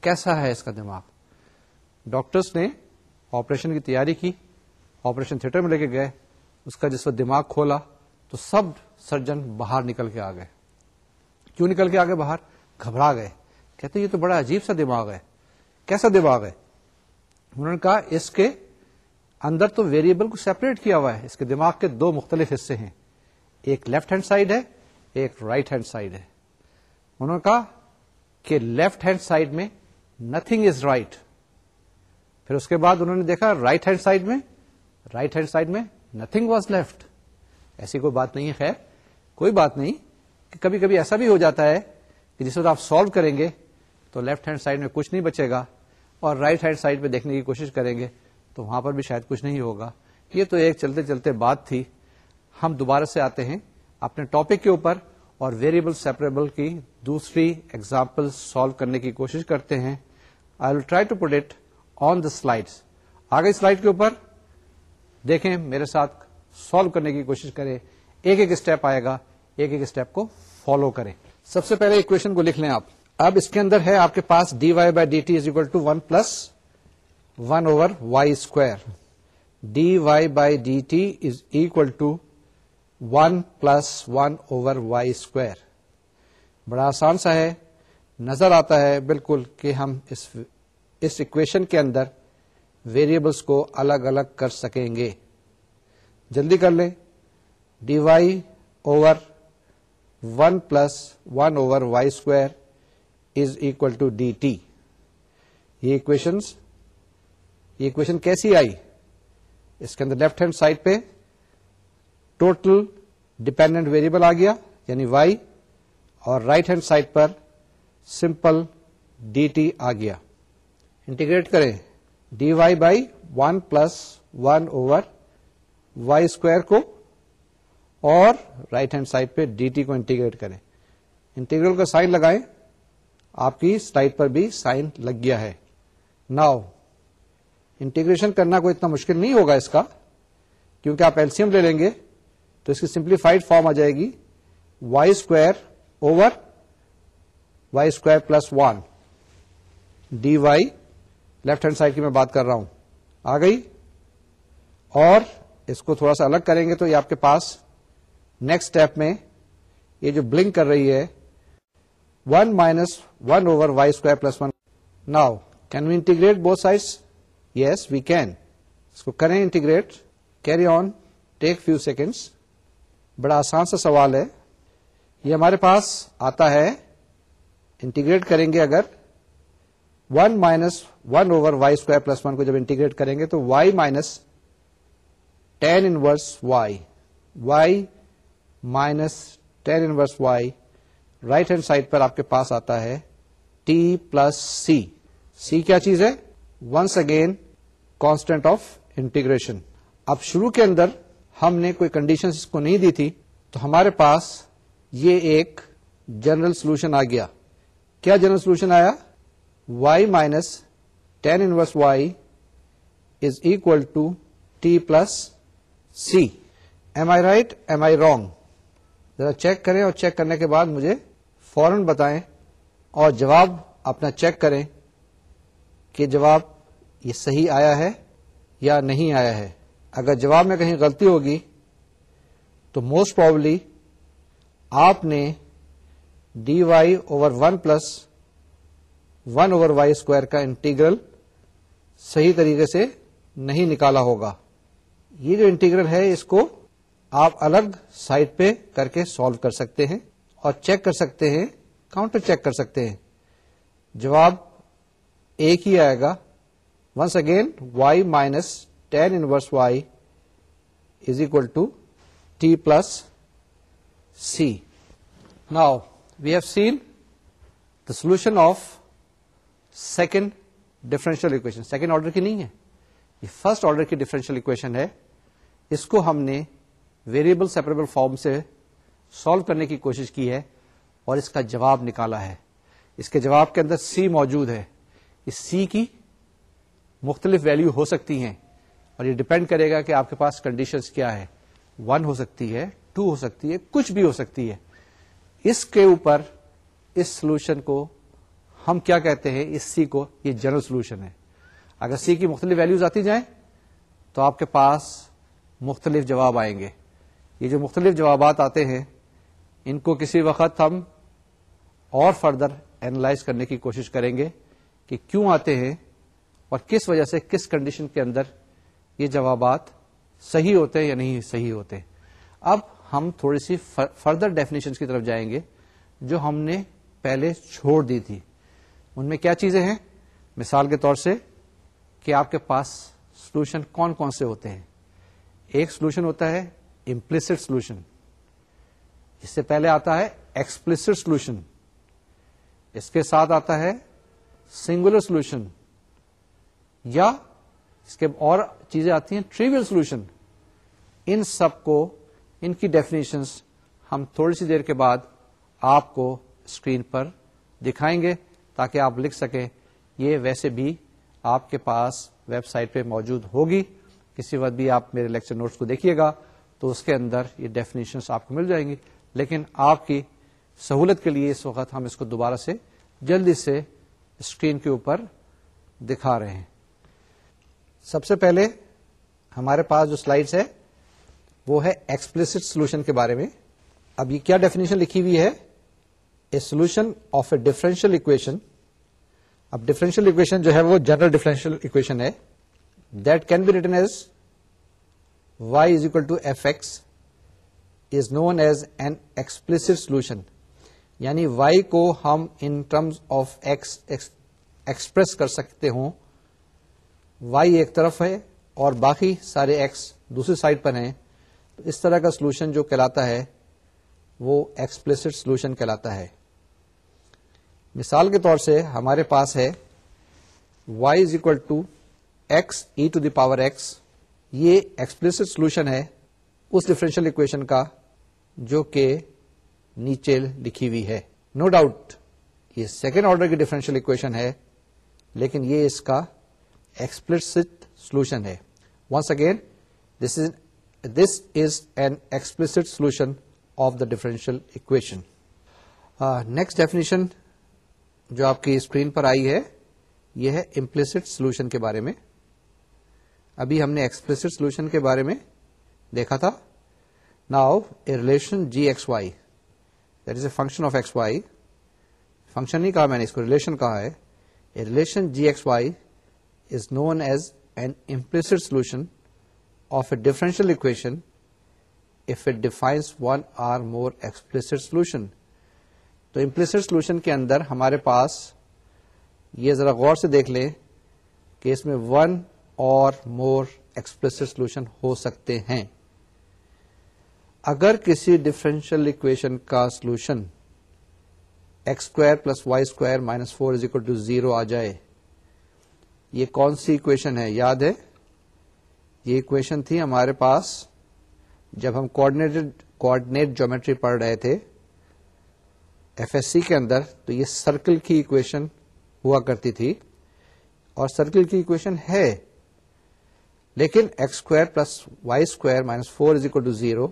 کیسا ہے اس کا دماغ؟ ڈاکٹرس نے آپریشن کی تیاری کی۔ آپریشن تھیٹر میں لے کے گئے۔ اس کا جس وقت دماغ کھولا تو سب سرجن باہر نکل کے آ گئے۔ کیوں نکل کے آگے باہر؟ گھبرا گئے۔ کہتے یہ تو بڑا عجیب سا دماغ ہے۔ کیسا دماغ ہے؟ انہوں نے کہا، اس کے اندر تو ویریبل کو سیپریٹ کیا ہوا ہے۔ اس کے دماغ کے دو مختلف حصے ہیں۔ ایک لیفٹ ہینڈ سائڈ ہے، ایک رائٹ ہینڈ سائڈ ہے۔ انہوں نے کہا کہ لیفٹ ہینڈ سائڈ میں نتنگ از رائٹ پھر اس کے بعد انہوں نے دیکھا رائٹ ہینڈ سائڈ میں رائٹ ہینڈ سائڈ میں نتنگ واز لیفٹ ایسی کوئی بات نہیں ہے، خیر۔ کوئی بات نہیں کہ کبھی کبھی ایسا بھی ہو جاتا ہے کہ جس وقت آپ سالو کریں گے تو لیفٹ ہینڈ سائڈ میں کچھ نہیں بچے گا اور رائٹ ہینڈ سائڈ پہ دیکھنے کی کوشش کریں گے۔ تو وہاں پر بھی شاید کچھ نہیں ہوگا۔ یہ تو ایک چلتے چلتے بات تھی۔ ہم دوبارہ سے آتے ہیں اپنے ٹاپک کے اوپر اور ویریبل سیپریبل کی دوسری ایگزامپل سالو کرنے کی کوشش کرتے ہیں۔ I will try to put it on the slide آگے سلائڈ کے اوپر دیکھیں میرے ساتھ سالو کرنے کی کوشش کریں۔ ایک ایک اسٹیپ آئے گا۔ ایک ایک اسٹیپ کو فالو کریں۔ سب سے پہلے اکویشن کو لکھ لیں آپ۔ اب اس کے اندر ہے آپ کے پاس d y by d t is equal to one plus one over y square d y by d t is equal to one plus one over y square بڑا آسان سا ہے. نظر آتا ہے بالکل کہ ہم اس اس اکویشن کے اندر ویریبلس کو الگ الگ کر سکیں گے. جلدی کر لیں. D y over one plus one over y square is equal to d t یہ اکویشنس یہ اکویشن کیسی آئی؟ اس کے اندر لیفٹ ہینڈ سائڈ پہ ٹوٹل ڈپینڈنٹ ویریبل آ گیا یعنی وائی اور رائٹ ہینڈ سائڈ پر سمپل ڈی ٹی آ گیا۔ انٹیگریٹ کریں d y by one plus one over y square کو، اور رائٹ ہینڈ سائڈ پہ ڈی ٹی کو انٹیگریٹ کریں۔ انٹیگریل کا سائن لگائیں، آپ کی سلائڈ پر بھی سائن لگ گیا ہے۔ ناؤ انٹیگریشن کرنا کوئی اتنا مشکل نہیں ہوگا اس کا، کیونکہ آپ ایلسیم لے لیں گے تو اس کی سمپلیفائڈ فارم آ جائے گی y square over y square plus one d y left hand side کی میں بات کر رہا ہوں۔ آ گئی۔ اور اس کو تھوڑا سا الگ کریں گے تو یہ آپ کے پاس نیکسٹ اسٹیپ میں یہ جو بلنک کر رہی ہے one minus one over y square plus one now can we integrate both sides yes we can اس کو کریں integrate carry on take few seconds بڑا آسان سا سوال ہے یہ ہمارے پاس آتا ہے انٹیگریٹ کریں گے اگر one minus one over y square plus one کو جب انٹیگریٹ کریں گے تو y minus tan inverse y y minus tan inverse y right hand side پر آپ کے پاس آتا ہے ٹی پلس سی سی کیا چیز ہے once again constant of integration اب شروع کے اندر ہم نے کوئی کنڈیشن اس کو نہیں دی تھی، تو ہمارے پاس یہ ایک جنرل سولوشن آ گیا۔ کیا جنرل سولوشن آیا؟ Y minus tan inverse y is equal to t plus c am I right am I wrong ذرا چیک کریں اور چیک کرنے کے بعد مجھے فوراً بتائیں اور جواب اپنا چیک کریں کہ جواب یہ صحیح آیا ہے یا نہیں آیا ہے؟ اگر جواب میں کہیں غلطی ہوگی، تو موسٹ پرابلی آپ نے d y over one plus one over y square کا انٹیگرل صحیح طریقے سے نہیں نکالا ہوگا۔ یہ جو انٹیگرل ہے، اس کو آپ الگ سائٹ پہ کر کے سالو کر سکتے ہیں اور چیک کر سکتے ہیں کاؤنٹر چیک کر سکتے ہیں۔ جواب ایک ہی آئے گا۔ Once again y minus tan inverse y is equal to t plus c now we have seen the solution of second differential equation second order کی نہیں ہے یہ فرسٹ آرڈر کی ڈفرینشیل اکویشن ہے اس کو ہم نے ویریبل سیپریبل فارم سے سالو کرنے کی کوشش کی ہے اور اس کا جواب نکالا ہے اس کے جواب کے اندر سی موجود ہے اس سی کی مختلف ویلو ہو سکتی ہیں اور یہ ڈپینڈ کرے گا کہ آپ کے پاس کنڈیشنز کیا ہے ون ہو سکتی ہے ٹو ہو سکتی ہے، کچھ بھی ہو سکتی ہے۔ اس کے اوپر اس سولوشن کو ہم کیا کہتے ہیں؟ اس سی کو یہ جنرل سولوشن ہے۔ اگر سی کی مختلف ویلوز آتی جائیں تو آپ کے پاس مختلف جواب آئیں گے۔ یہ جو مختلف جوابات آتے ہیں، ان کو کسی وقت ہم اور فردر اینالائز کرنے کی کوشش کریں گے کہ کیوں آتے ہیں؟ اور کس وجہ سے کس کنڈیشن کے اندر یہ جوابات صحیح ہوتے ہیں یا نہیں صحیح ہوتے اب ہم تھوڑی سی فردر ڈیفینیشن کی طرف جائیں گے جو ہم نے پہلے چھوڑ دی تھی۔ ان میں کیا چیزیں ہیں؟ مثال کے طور سے کہ آپ کے پاس سولوشن کون کون سے ہوتے ہیں؟ ایک سولوشن ہوتا ہے امپلسٹ سولوشن اس سے پہلے آتا ہے ایکسپلسٹ سولوشن اس کے ساتھ آتا ہے سنگولر سولوشن یا اس کے اور چیزیں آتی ہیں ٹریول سولوشن ان سب کو، ان کی ڈیفینیشنس ہم تھوڑی سی دیر کے بعد آپ کو اسکرین پر دکھائیں گے تاکہ آپ لکھ سکیں، یہ ویسے بھی آپ کے پاس ویب سائٹ پہ موجود ہوگی۔ کسی وقت بھی آپ میرے لیکچر نوٹس کو دیکھیے گا تو اس کے اندر یہ ڈیفینیشنس آپ کو مل جائیں گی۔ لیکن آپ کی سہولت کے لیے اس وقت ہم اس کو دوبارہ سے جلدی سے اسکرین کے اوپر دکھا رہے ہیں۔ سب سے پہلے ہمارے پاس جو سلائڈس ہے، وہ ہے ایکسپلسٹ سولوشن کے بارے میں۔ اب یہ کیا ڈیفینیشن لکھی ہوئی ہے؟ A solution of a differential equation اب ڈفرینشیل اکویشن جو ہے وہ جنرل ڈفرینشیل اکویشن ہے۔ That can be written as y is equal to f x is known as an explicit solution یعنی وائی کو ہم in terms of x express کر سکتے ہوں۔ وائی ایک طرف ہے اور باقی سارے ایکس دوسری سائڈ پر ہیں، تو اس طرح کا سولوشن جو کہلاتا ہے، وہ ایکسپلسٹ سولوشن کہلاتا ہے۔ مثال کے طور سے ہمارے پاس ہے y is equal to x e to the power x یہ ایکسپلسٹ سولوشن ہے اس ڈفرینشیل اکویشن کا جو کہ نیچے لکھی ہوئی ہے۔ نو no ڈاؤٹ یہ سیکنڈ آرڈر کی ڈفرینشیل اکویشن ہے، لیکن یہ اس کا ایکسپلسٹ سولوشن ہے once again this is this is an explicit solution of the differential equation next definition جو آپ کی اسکرین پر آئی ہے، یہ ہے امپلسٹ سولوشن کے بارے میں. ابھی ہم نے ایکسپلسٹ سولوشن کے بارے میں دیکھا تھا. Now a relation g x y that is a function of x y function نہیں کہا میں نے اس کو ریلیشن کہا ہے. A relation g x y is known as an implicit solution of a differential equation if it defines one or more explicit solution تو implicit solution کے اندر ہمارے پاس یہ ذرا غور سے دیکھ لیں کہ اس میں ون اور مور ایکسپریس سولوشن ہو سکتے ہیں۔ اگر کسی ڈفرینشیل اکویشن کا solution x square plus y square minus four is equal to zero آ جائے یہ کون سی اکویشن ہے؟ یاد ہے؟ یہ اکویشن تھی ہمارے پاس جب ہم کوآڈینیٹ جیومیٹری پڑھ رہے تھے ایف ایس سی کے اندر تو یہ سرکل کی اکویشن ہوا کرتی تھی اور سرکل کی اکویشن ہے، لیکن x square plus y square minus four is equal to zero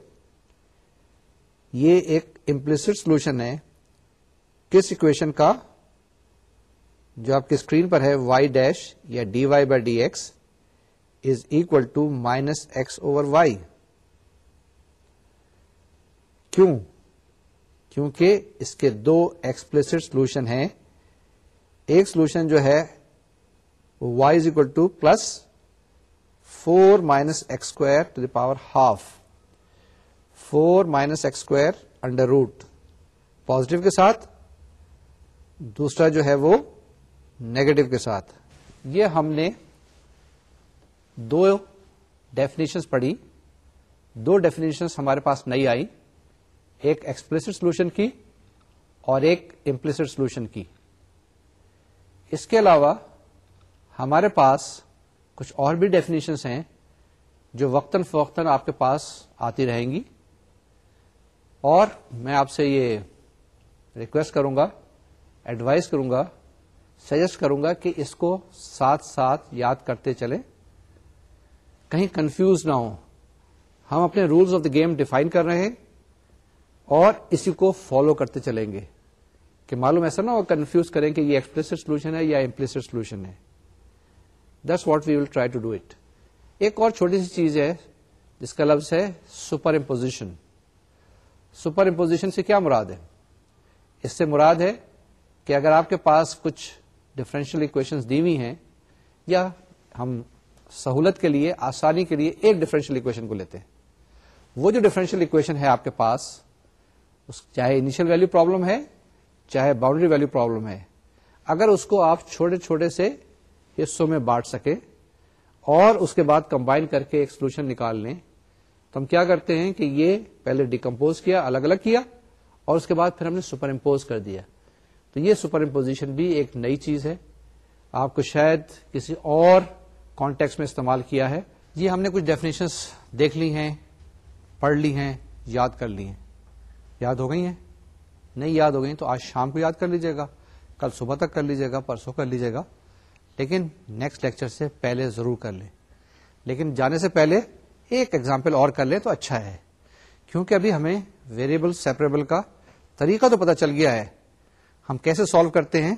یہ ایک امپلسڈ سولوشن ہے۔ کس اکویشن کا؟ جو آپ کی اسکرین پر ہے وائی ڈیش یا d y by d x is equal to minus x over y کیوں؟ کیونکہ اس کے دو ایکسپلسڈ سولوشن ہیں. ایک سولوشن جو ہے y is equal to plus four minus x square to the power half four minus x square under root positive کے ساتھ. دوسرا جو ہے وہ نیگیٹو کے ساتھ۔ یہ ہم نے دو ڈیفینیشن پڑھی۔ دو ڈیفینیشن ہمارے پاس نئی آئی۔ ایک ایکسپلسڈ سولوشن کی اور ایک امپلسڈ سولوشن کی۔ اس کے علاوہ ہمارے پاس کچھ اور بھی ڈیفینیشنس ہیں جو وقتاً فوقتاً آپ کے پاس آتی رہیں گی۔ اور میں آپ سے یہ ریکویسٹ کروں گا ایڈوائز کروں گا سجیسٹ کروں گا کہ اس کو ساتھ ساتھ یاد کرتے چلیں۔ کہیں کنفیوز نہ ہو ہم اپنے rules of the game define کر رہے ہیں اور اسی کو فالو کرتے چلیں گے۔ کہ معلوم ایسا نہ ہو کنفیوز کریں کہ یہ ایکسپریس سولوشن ہے یا امپلسڈ سولوشن ہے۔ This what we will try to do it ایک اور چھوٹی سی چیز ہے، جس کا لفظ ہے سپر امپوزیشن سپر امپوزیشن سے کیا مراد ہے؟ اس سے مراد ہے کہ اگر آپ کے پاس کچھ ڈفرینشیل اکویشن دی ہوئی ہیں، یا ہم سہولت کے لیے، آسانی کے لیے ایک ڈفرینشیل اکویشن کو لیتے ہیں۔ وہ جو ڈفرینشیل اکویشن ہے آپ کے پاس چاہے انیشل ویلو پرابلم ہے، چاہے باؤنڈری ویلو پرابلم ہے۔ اگر اس کو آپ چھوٹے چھوٹے سے حصوں میں بانٹ سکے اور اس کے بعد کمبائن کر کے ایک سولوشن نکال لیں، تو ہم کیا کرتے ہیں کہ یہ پہلے ڈیکمپوز کیا، الگ الگ کیا، اور اس کے بعد پھر ہم نے سپر امپوز کر دیا۔ تو یہ سپر امپوزیشن بھی ایک نئی چیز ہے۔ آپ کو شاید کسی اور کانٹیکس میں استعمال کیا ہے۔ یہ ہم نے کچھ ڈیفینیشن دیکھ لی ہیں، پڑھ لی ہیں، یاد کر لی ہیں۔ یاد ہو گئی ہیں؟ نہیں یاد ہو گئی تو آج شام کو یاد کر لیجیے گا۔ کل صبح تک کر لیجیے گا، پرسوں کر لیجیے گا۔ لیکن نیکسٹ لیکچر سے پہلے ضرور کر لیں۔ لیکن جانے سے پہلے ایک ایگزامپل اور کر لیں تو اچھا ہے۔ کیونکہ ابھی ہمیں ویریبل سیپریبل کا طریقہ تو پتا چل گیا ہے۔ ہم کیسے سالو کرتے ہیں،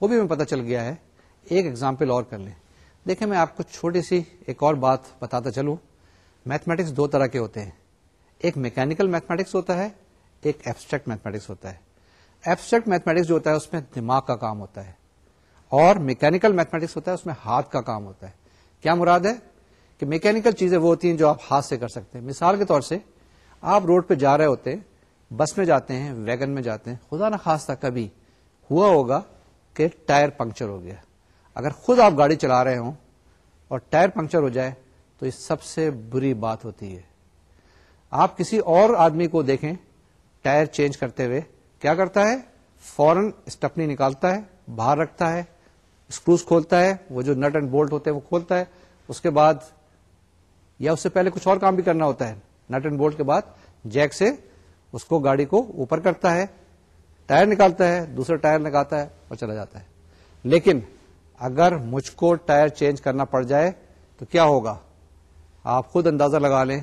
وہ بھی ہمیں پتا چل گیا ہے۔ ایک ایگزامپل اور کر لیں۔ دیکھیں، میں آپ کو چھوٹی سی ایک اور بات بتاتا چلوں۔ میتھمیٹکس دو طرح کے ہوتے ہیں۔ ایک میکینکل میتھمیٹکس ہوتا ہے، ایک ایبسٹریکٹ میتھمیٹکس ہوتا ہے۔ ایبسٹریکٹ میتھمیٹکس جو ہوتا ہے، اس میں دماغ کا کام ہوتا ہے۔ اور میکینکل میتھمیٹکس ہوتا ہے، اس میں ہاتھ کا کام ہوتا ہے۔ کیا مراد ہے؟ کہ میکینکل چیزیں وہ ہوتی ہیں جو آپ ہاتھ سے کر سکتے ہیں۔ مثال کے طور سے، آپ روڈ پہ جا رہے ہوتے ہیں بس میں جاتے ہیں ویگن میں جاتے ہیں۔ خدا نہ خاص کبھی ہوا ہوگا کہ ٹائر پنکچر ہو گیا۔ اگر خود آپ گاڑی چلا رہے ہوں اور ٹائر پنکچر ہو جائے تو یہ سب سے بری بات ہوتی ہے۔ آپ کسی اور آدمی کو دیکھیں ٹائر چینج کرتے ہوئے، کیا کرتا ہے؟ فورن اسٹپنی نکالتا ہے، باہر رکھتا ہے، اسکروز کھولتا ہے، وہ جو نٹ اینڈ بولٹ ہوتے ہیں وہ کھولتا ہے۔ اس کے بعد یا اس سے پہلے کچھ اور کام بھی کرنا ہوتا ہے۔ نٹ اینڈ بولٹ کے بعد جیک سے اس کو گاڑی کو اوپر کرتا ہے ٹائر نکالتا ہے، دوسرا ٹائر نکالتا ہے اور چلا جاتا ہے۔ لیکن اگر مجھ کو ٹائر چینج کرنا پڑ جائے تو کیا ہوگا؟ آپ خود اندازہ لگا لیں،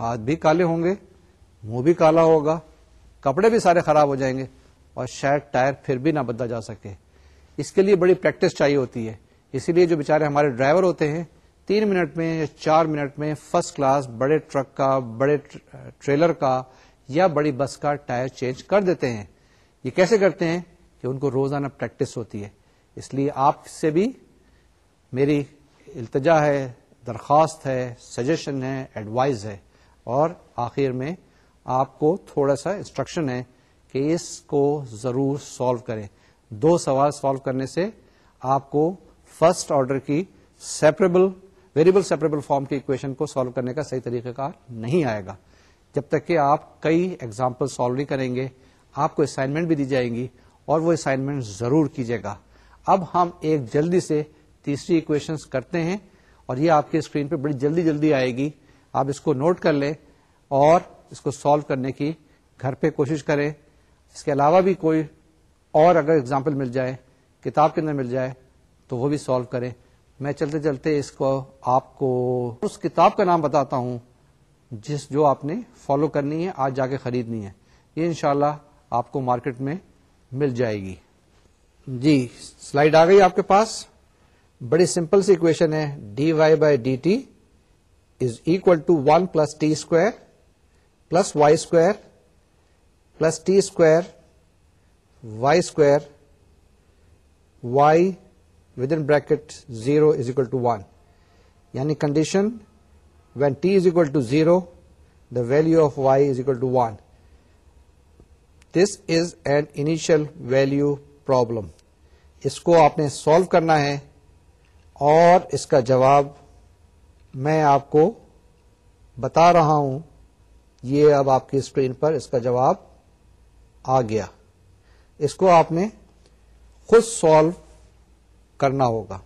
ہاتھ بھی کالے ہوں گے، منہ بھی کالا ہوگا، کپڑے بھی سارے خراب ہو جائیں گے اور شاید ٹائر پھر بھی نہ بدلا جا سکے۔ اس کے لیے بڑی پریکٹس چاہیے ہوتی ہے۔ اسی لیے جو بےچارے ہمارے ڈرائیور ہوتے ہیں، تین منٹ میں یا چار منٹ میں فرسٹ کلاس بڑے ٹرک کا، بڑے ٹریلر کا یا بڑی بس کا ٹائر چینج کر دیتے ہیں۔ یہ کیسے کرتے ہیں کہ ان کو روزانہ پریکٹس ہوتی ہے؟ اس لیے آپ سے بھی میری التجا ہے، درخواست ہے سجیشن ہے ایڈوائز ہے، اور آخر میں آپ کو تھوڑا سا انسٹرکشن ہے کہ اس کو ضرور سالو کریں۔ دو سوال سالو کرنے سے آپ کو فرسٹ آرڈر کی سیپریبل ویریبل سیپریبل فارم کی اکویشن کو سالو کرنے کا صحیح طریقہ کار نہیں آئے گا۔ جب تک کہ آپ کئی ایگزامپل سالو نہیں کریں گے آپ کو اسائنمنٹ بھی دی جائیں گی اور وہ اسائنمنٹ ضرور کیجیے گا۔ اب ہم ایک جلدی سے تیسری اکویشن کرتے ہیں اور یہ آپ کی اسکرین پہ بڑی جلدی جلدی آئے گی۔ آپ اس کو نوٹ کر لیں اور اس کو سالو کرنے کی گھر پہ کوشش کریں۔ اس کے علاوہ بھی کوئی اور اگر اگزامپل مل جائے، کتاب کے اندر مل جائے تو وہ بھی سالو کریں۔ میں چلتے چلتے اس کو آپ کو اس کتاب کا نام بتاتا ہوں جس جو آپ نے فالو کرنی ہے، آج جا کے خریدنی ہے۔ یہ انشاءاللہ شاء آپ کو مارکیٹ میں مل جائے گی۔ جی سلائڈ آ گئی آپ کے پاس۔ بڑی سمپل سی اکویشن ہے۔ D y by d t is equal to one plus t square plus y square plus t square y square y with in bracket zero is equal to one یعنی condition when t is equal to zero the value of y is equal to one this is an initial value problem اس کو آپ نے solve کرنا ہے اور اس کا جواب میں آپ کو بتا رہا ہوں یہ اب آپ کی اسکرین پر اس کا جواب آ گیا اس کو آپ نے خود سالو کرنا ہوگا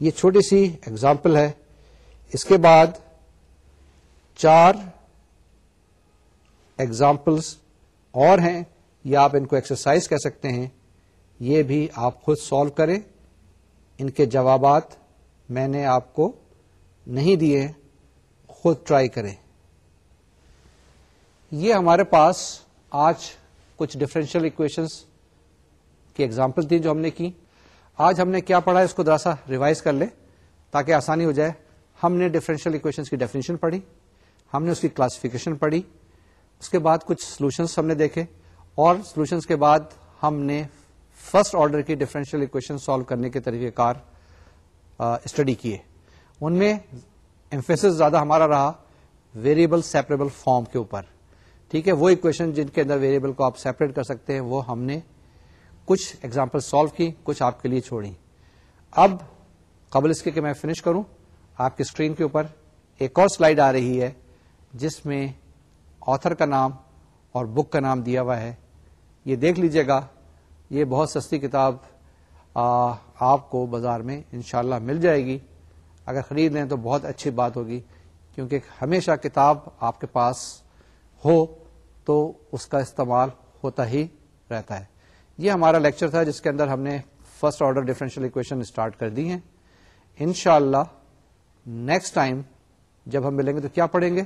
یہ چھوٹی سی ایگزامپل ہے اس کے بعد چار ایگزامپلس اور ہیں، یا آپ ان کو ایکسرسائز کہہ سکتے ہیں، یہ بھی آپ خود سالو کریں۔ ان کے جوابات میں نے آپ کو نہیں دیے، خود ٹرائی کریں۔ یہ ہمارے پاس آج کچھ ڈفرینشیل اکویشنس کی ایگزامپل تھی جو ہم نے کی۔ آج ہم نے کیا پڑھا ہے، اس کو دراسا ریوائز کر لے تاکہ آسانی ہو جائے۔ ہم نے ڈفرینشیل اکویشنس کی ڈیفینیشن پڑھی، ہم نے اس کی کلاسفیکیشن پڑھی۔ اس کے بعد کچھ سولوشنس ہم نے دیکھے اور سولوشنس کے بعد ہم نے فرسٹ آرڈر کی ڈفرینشیل اکویشن سالو کرنے کے طریقہ کار اسٹڈی کیے۔ ان میں ایمفیس زیادہ ہمارا رہا ویریبل سیپریبل فارم کے اوپر۔ ٹھیک ہے، وہ اکویشن جن کے اندر ویریبل کو آپ سیپریٹ کر سکتے ہیں، وہ ہم نے کچھ ایگزامپل سالو کی، کچھ آپ کے لیے چھوڑی اب قبل اس کے کہ میں فنش کروں، آپ کی اسکرین کے اوپر ایک اور سلائڈ آ رہی ہے، جس میں آتھر کا نام اور بک کا نام دیا ہوا ہے۔ یہ دیکھ لیجیے گا۔ یہ بہت سستی کتاب آپ کو بازار میں انشاءاللہ مل جائے گی۔ اگر خرید لیں تو بہت اچھی بات ہوگی، کیونکہ ہمیشہ کتاب آپ کے پاس ہو تو اس کا استعمال ہوتا ہی رہتا ہے۔ یہ ہمارا لیکچر تھا جس کے اندر ہم نے first order differential equation start کر دی ہیں۔ انشاءاللہ نیکسٹ ٹائم جب ہم ملیں گے تو کیا پڑھیں گے؟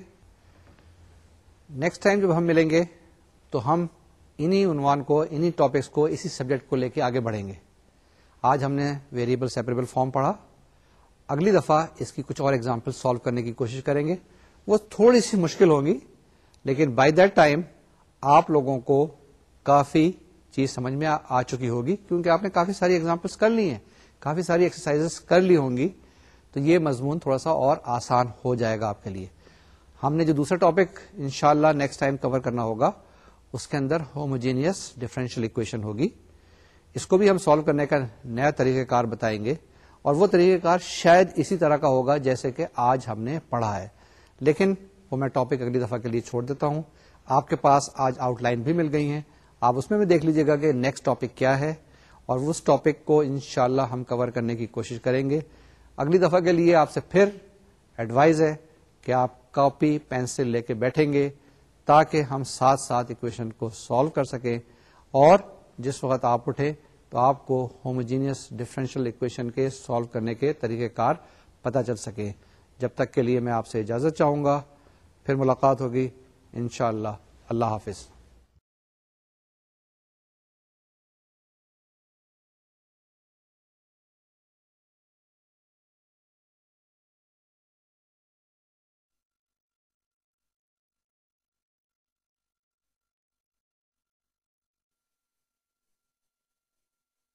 نیکسٹ ٹائم جب ہم ملیں گے تو ہم انہی عنوان کو، انہی ٹاپکس کو، اسی سبجیکٹ کو لے کے آگے بڑھیں گے۔ آج ہم نے ویریبل سیپریبل فارم پڑھا۔ اگلی دفعہ اس کی کچھ اور ایگزامپل سالو کرنے کی کوشش کریں گے۔ وہ تھوڑی سی مشکل ہوگی لیکن بائی دیٹ ٹائم آپ لوگوں کو کافی چیز سمجھ میں آ چکی ہوگی، کیونکہ آپ نے کافی ساری ایگزامپلس کر لی ہیں، کافی ساری ایکسرسائز کر لی ہوں گی۔ تو یہ مضمون تھوڑا سا اور آسان ہو جائے گا آپ کے لیے۔ ہم نے جو دوسرا ٹاپک انشاءاللہ شاء نیکسٹ ٹائم کور کرنا ہوگا، اس کے اندر ہوموجینئس ڈفرینشیل اکویشن ہوگی۔ اس کو بھی ہم سالو کرنے کا نیا طریقہ کار بتائیں گے، اور وہ طریقہ کار شاید اسی طرح کا ہوگا جیسے کہ آج ہم نے پڑھا ہے۔ لیکن وہ میں ٹاپک اگلی دفعہ کے لیے چھوڑ دیتا ہوں۔ آپ کے پاس آج آؤٹ لائن بھی مل گئی ہیں۔ آپ اس میں بھی دیکھ لیجیے گا کہ نیکسٹ ٹاپک کیا ہے، اور اس ٹاپک کو انشاءاللہ ہم کور کرنے کی کوشش کریں گے۔ اگلی دفعہ کے لیے آپ سے پھر ایڈوائز ہے کہ آپ کاپی، پینسل لے کے بیٹھیں گے تاکہ ہم ساتھ ساتھ اکویشن کو سالو کر سکیں۔ اور جس وقت آپ اٹھے تو آپ کو ہوموجینئس ڈفرینشیل اکویشن کے سالو کرنے کے طریقہ کار پتہ چل سکے۔ جب تک کے لیے میں آپ سے اجازت چاہوں گا، پھر ملاقات ہوگی۔ انشاءاللہ۔ اللہ اللہ حافظ۔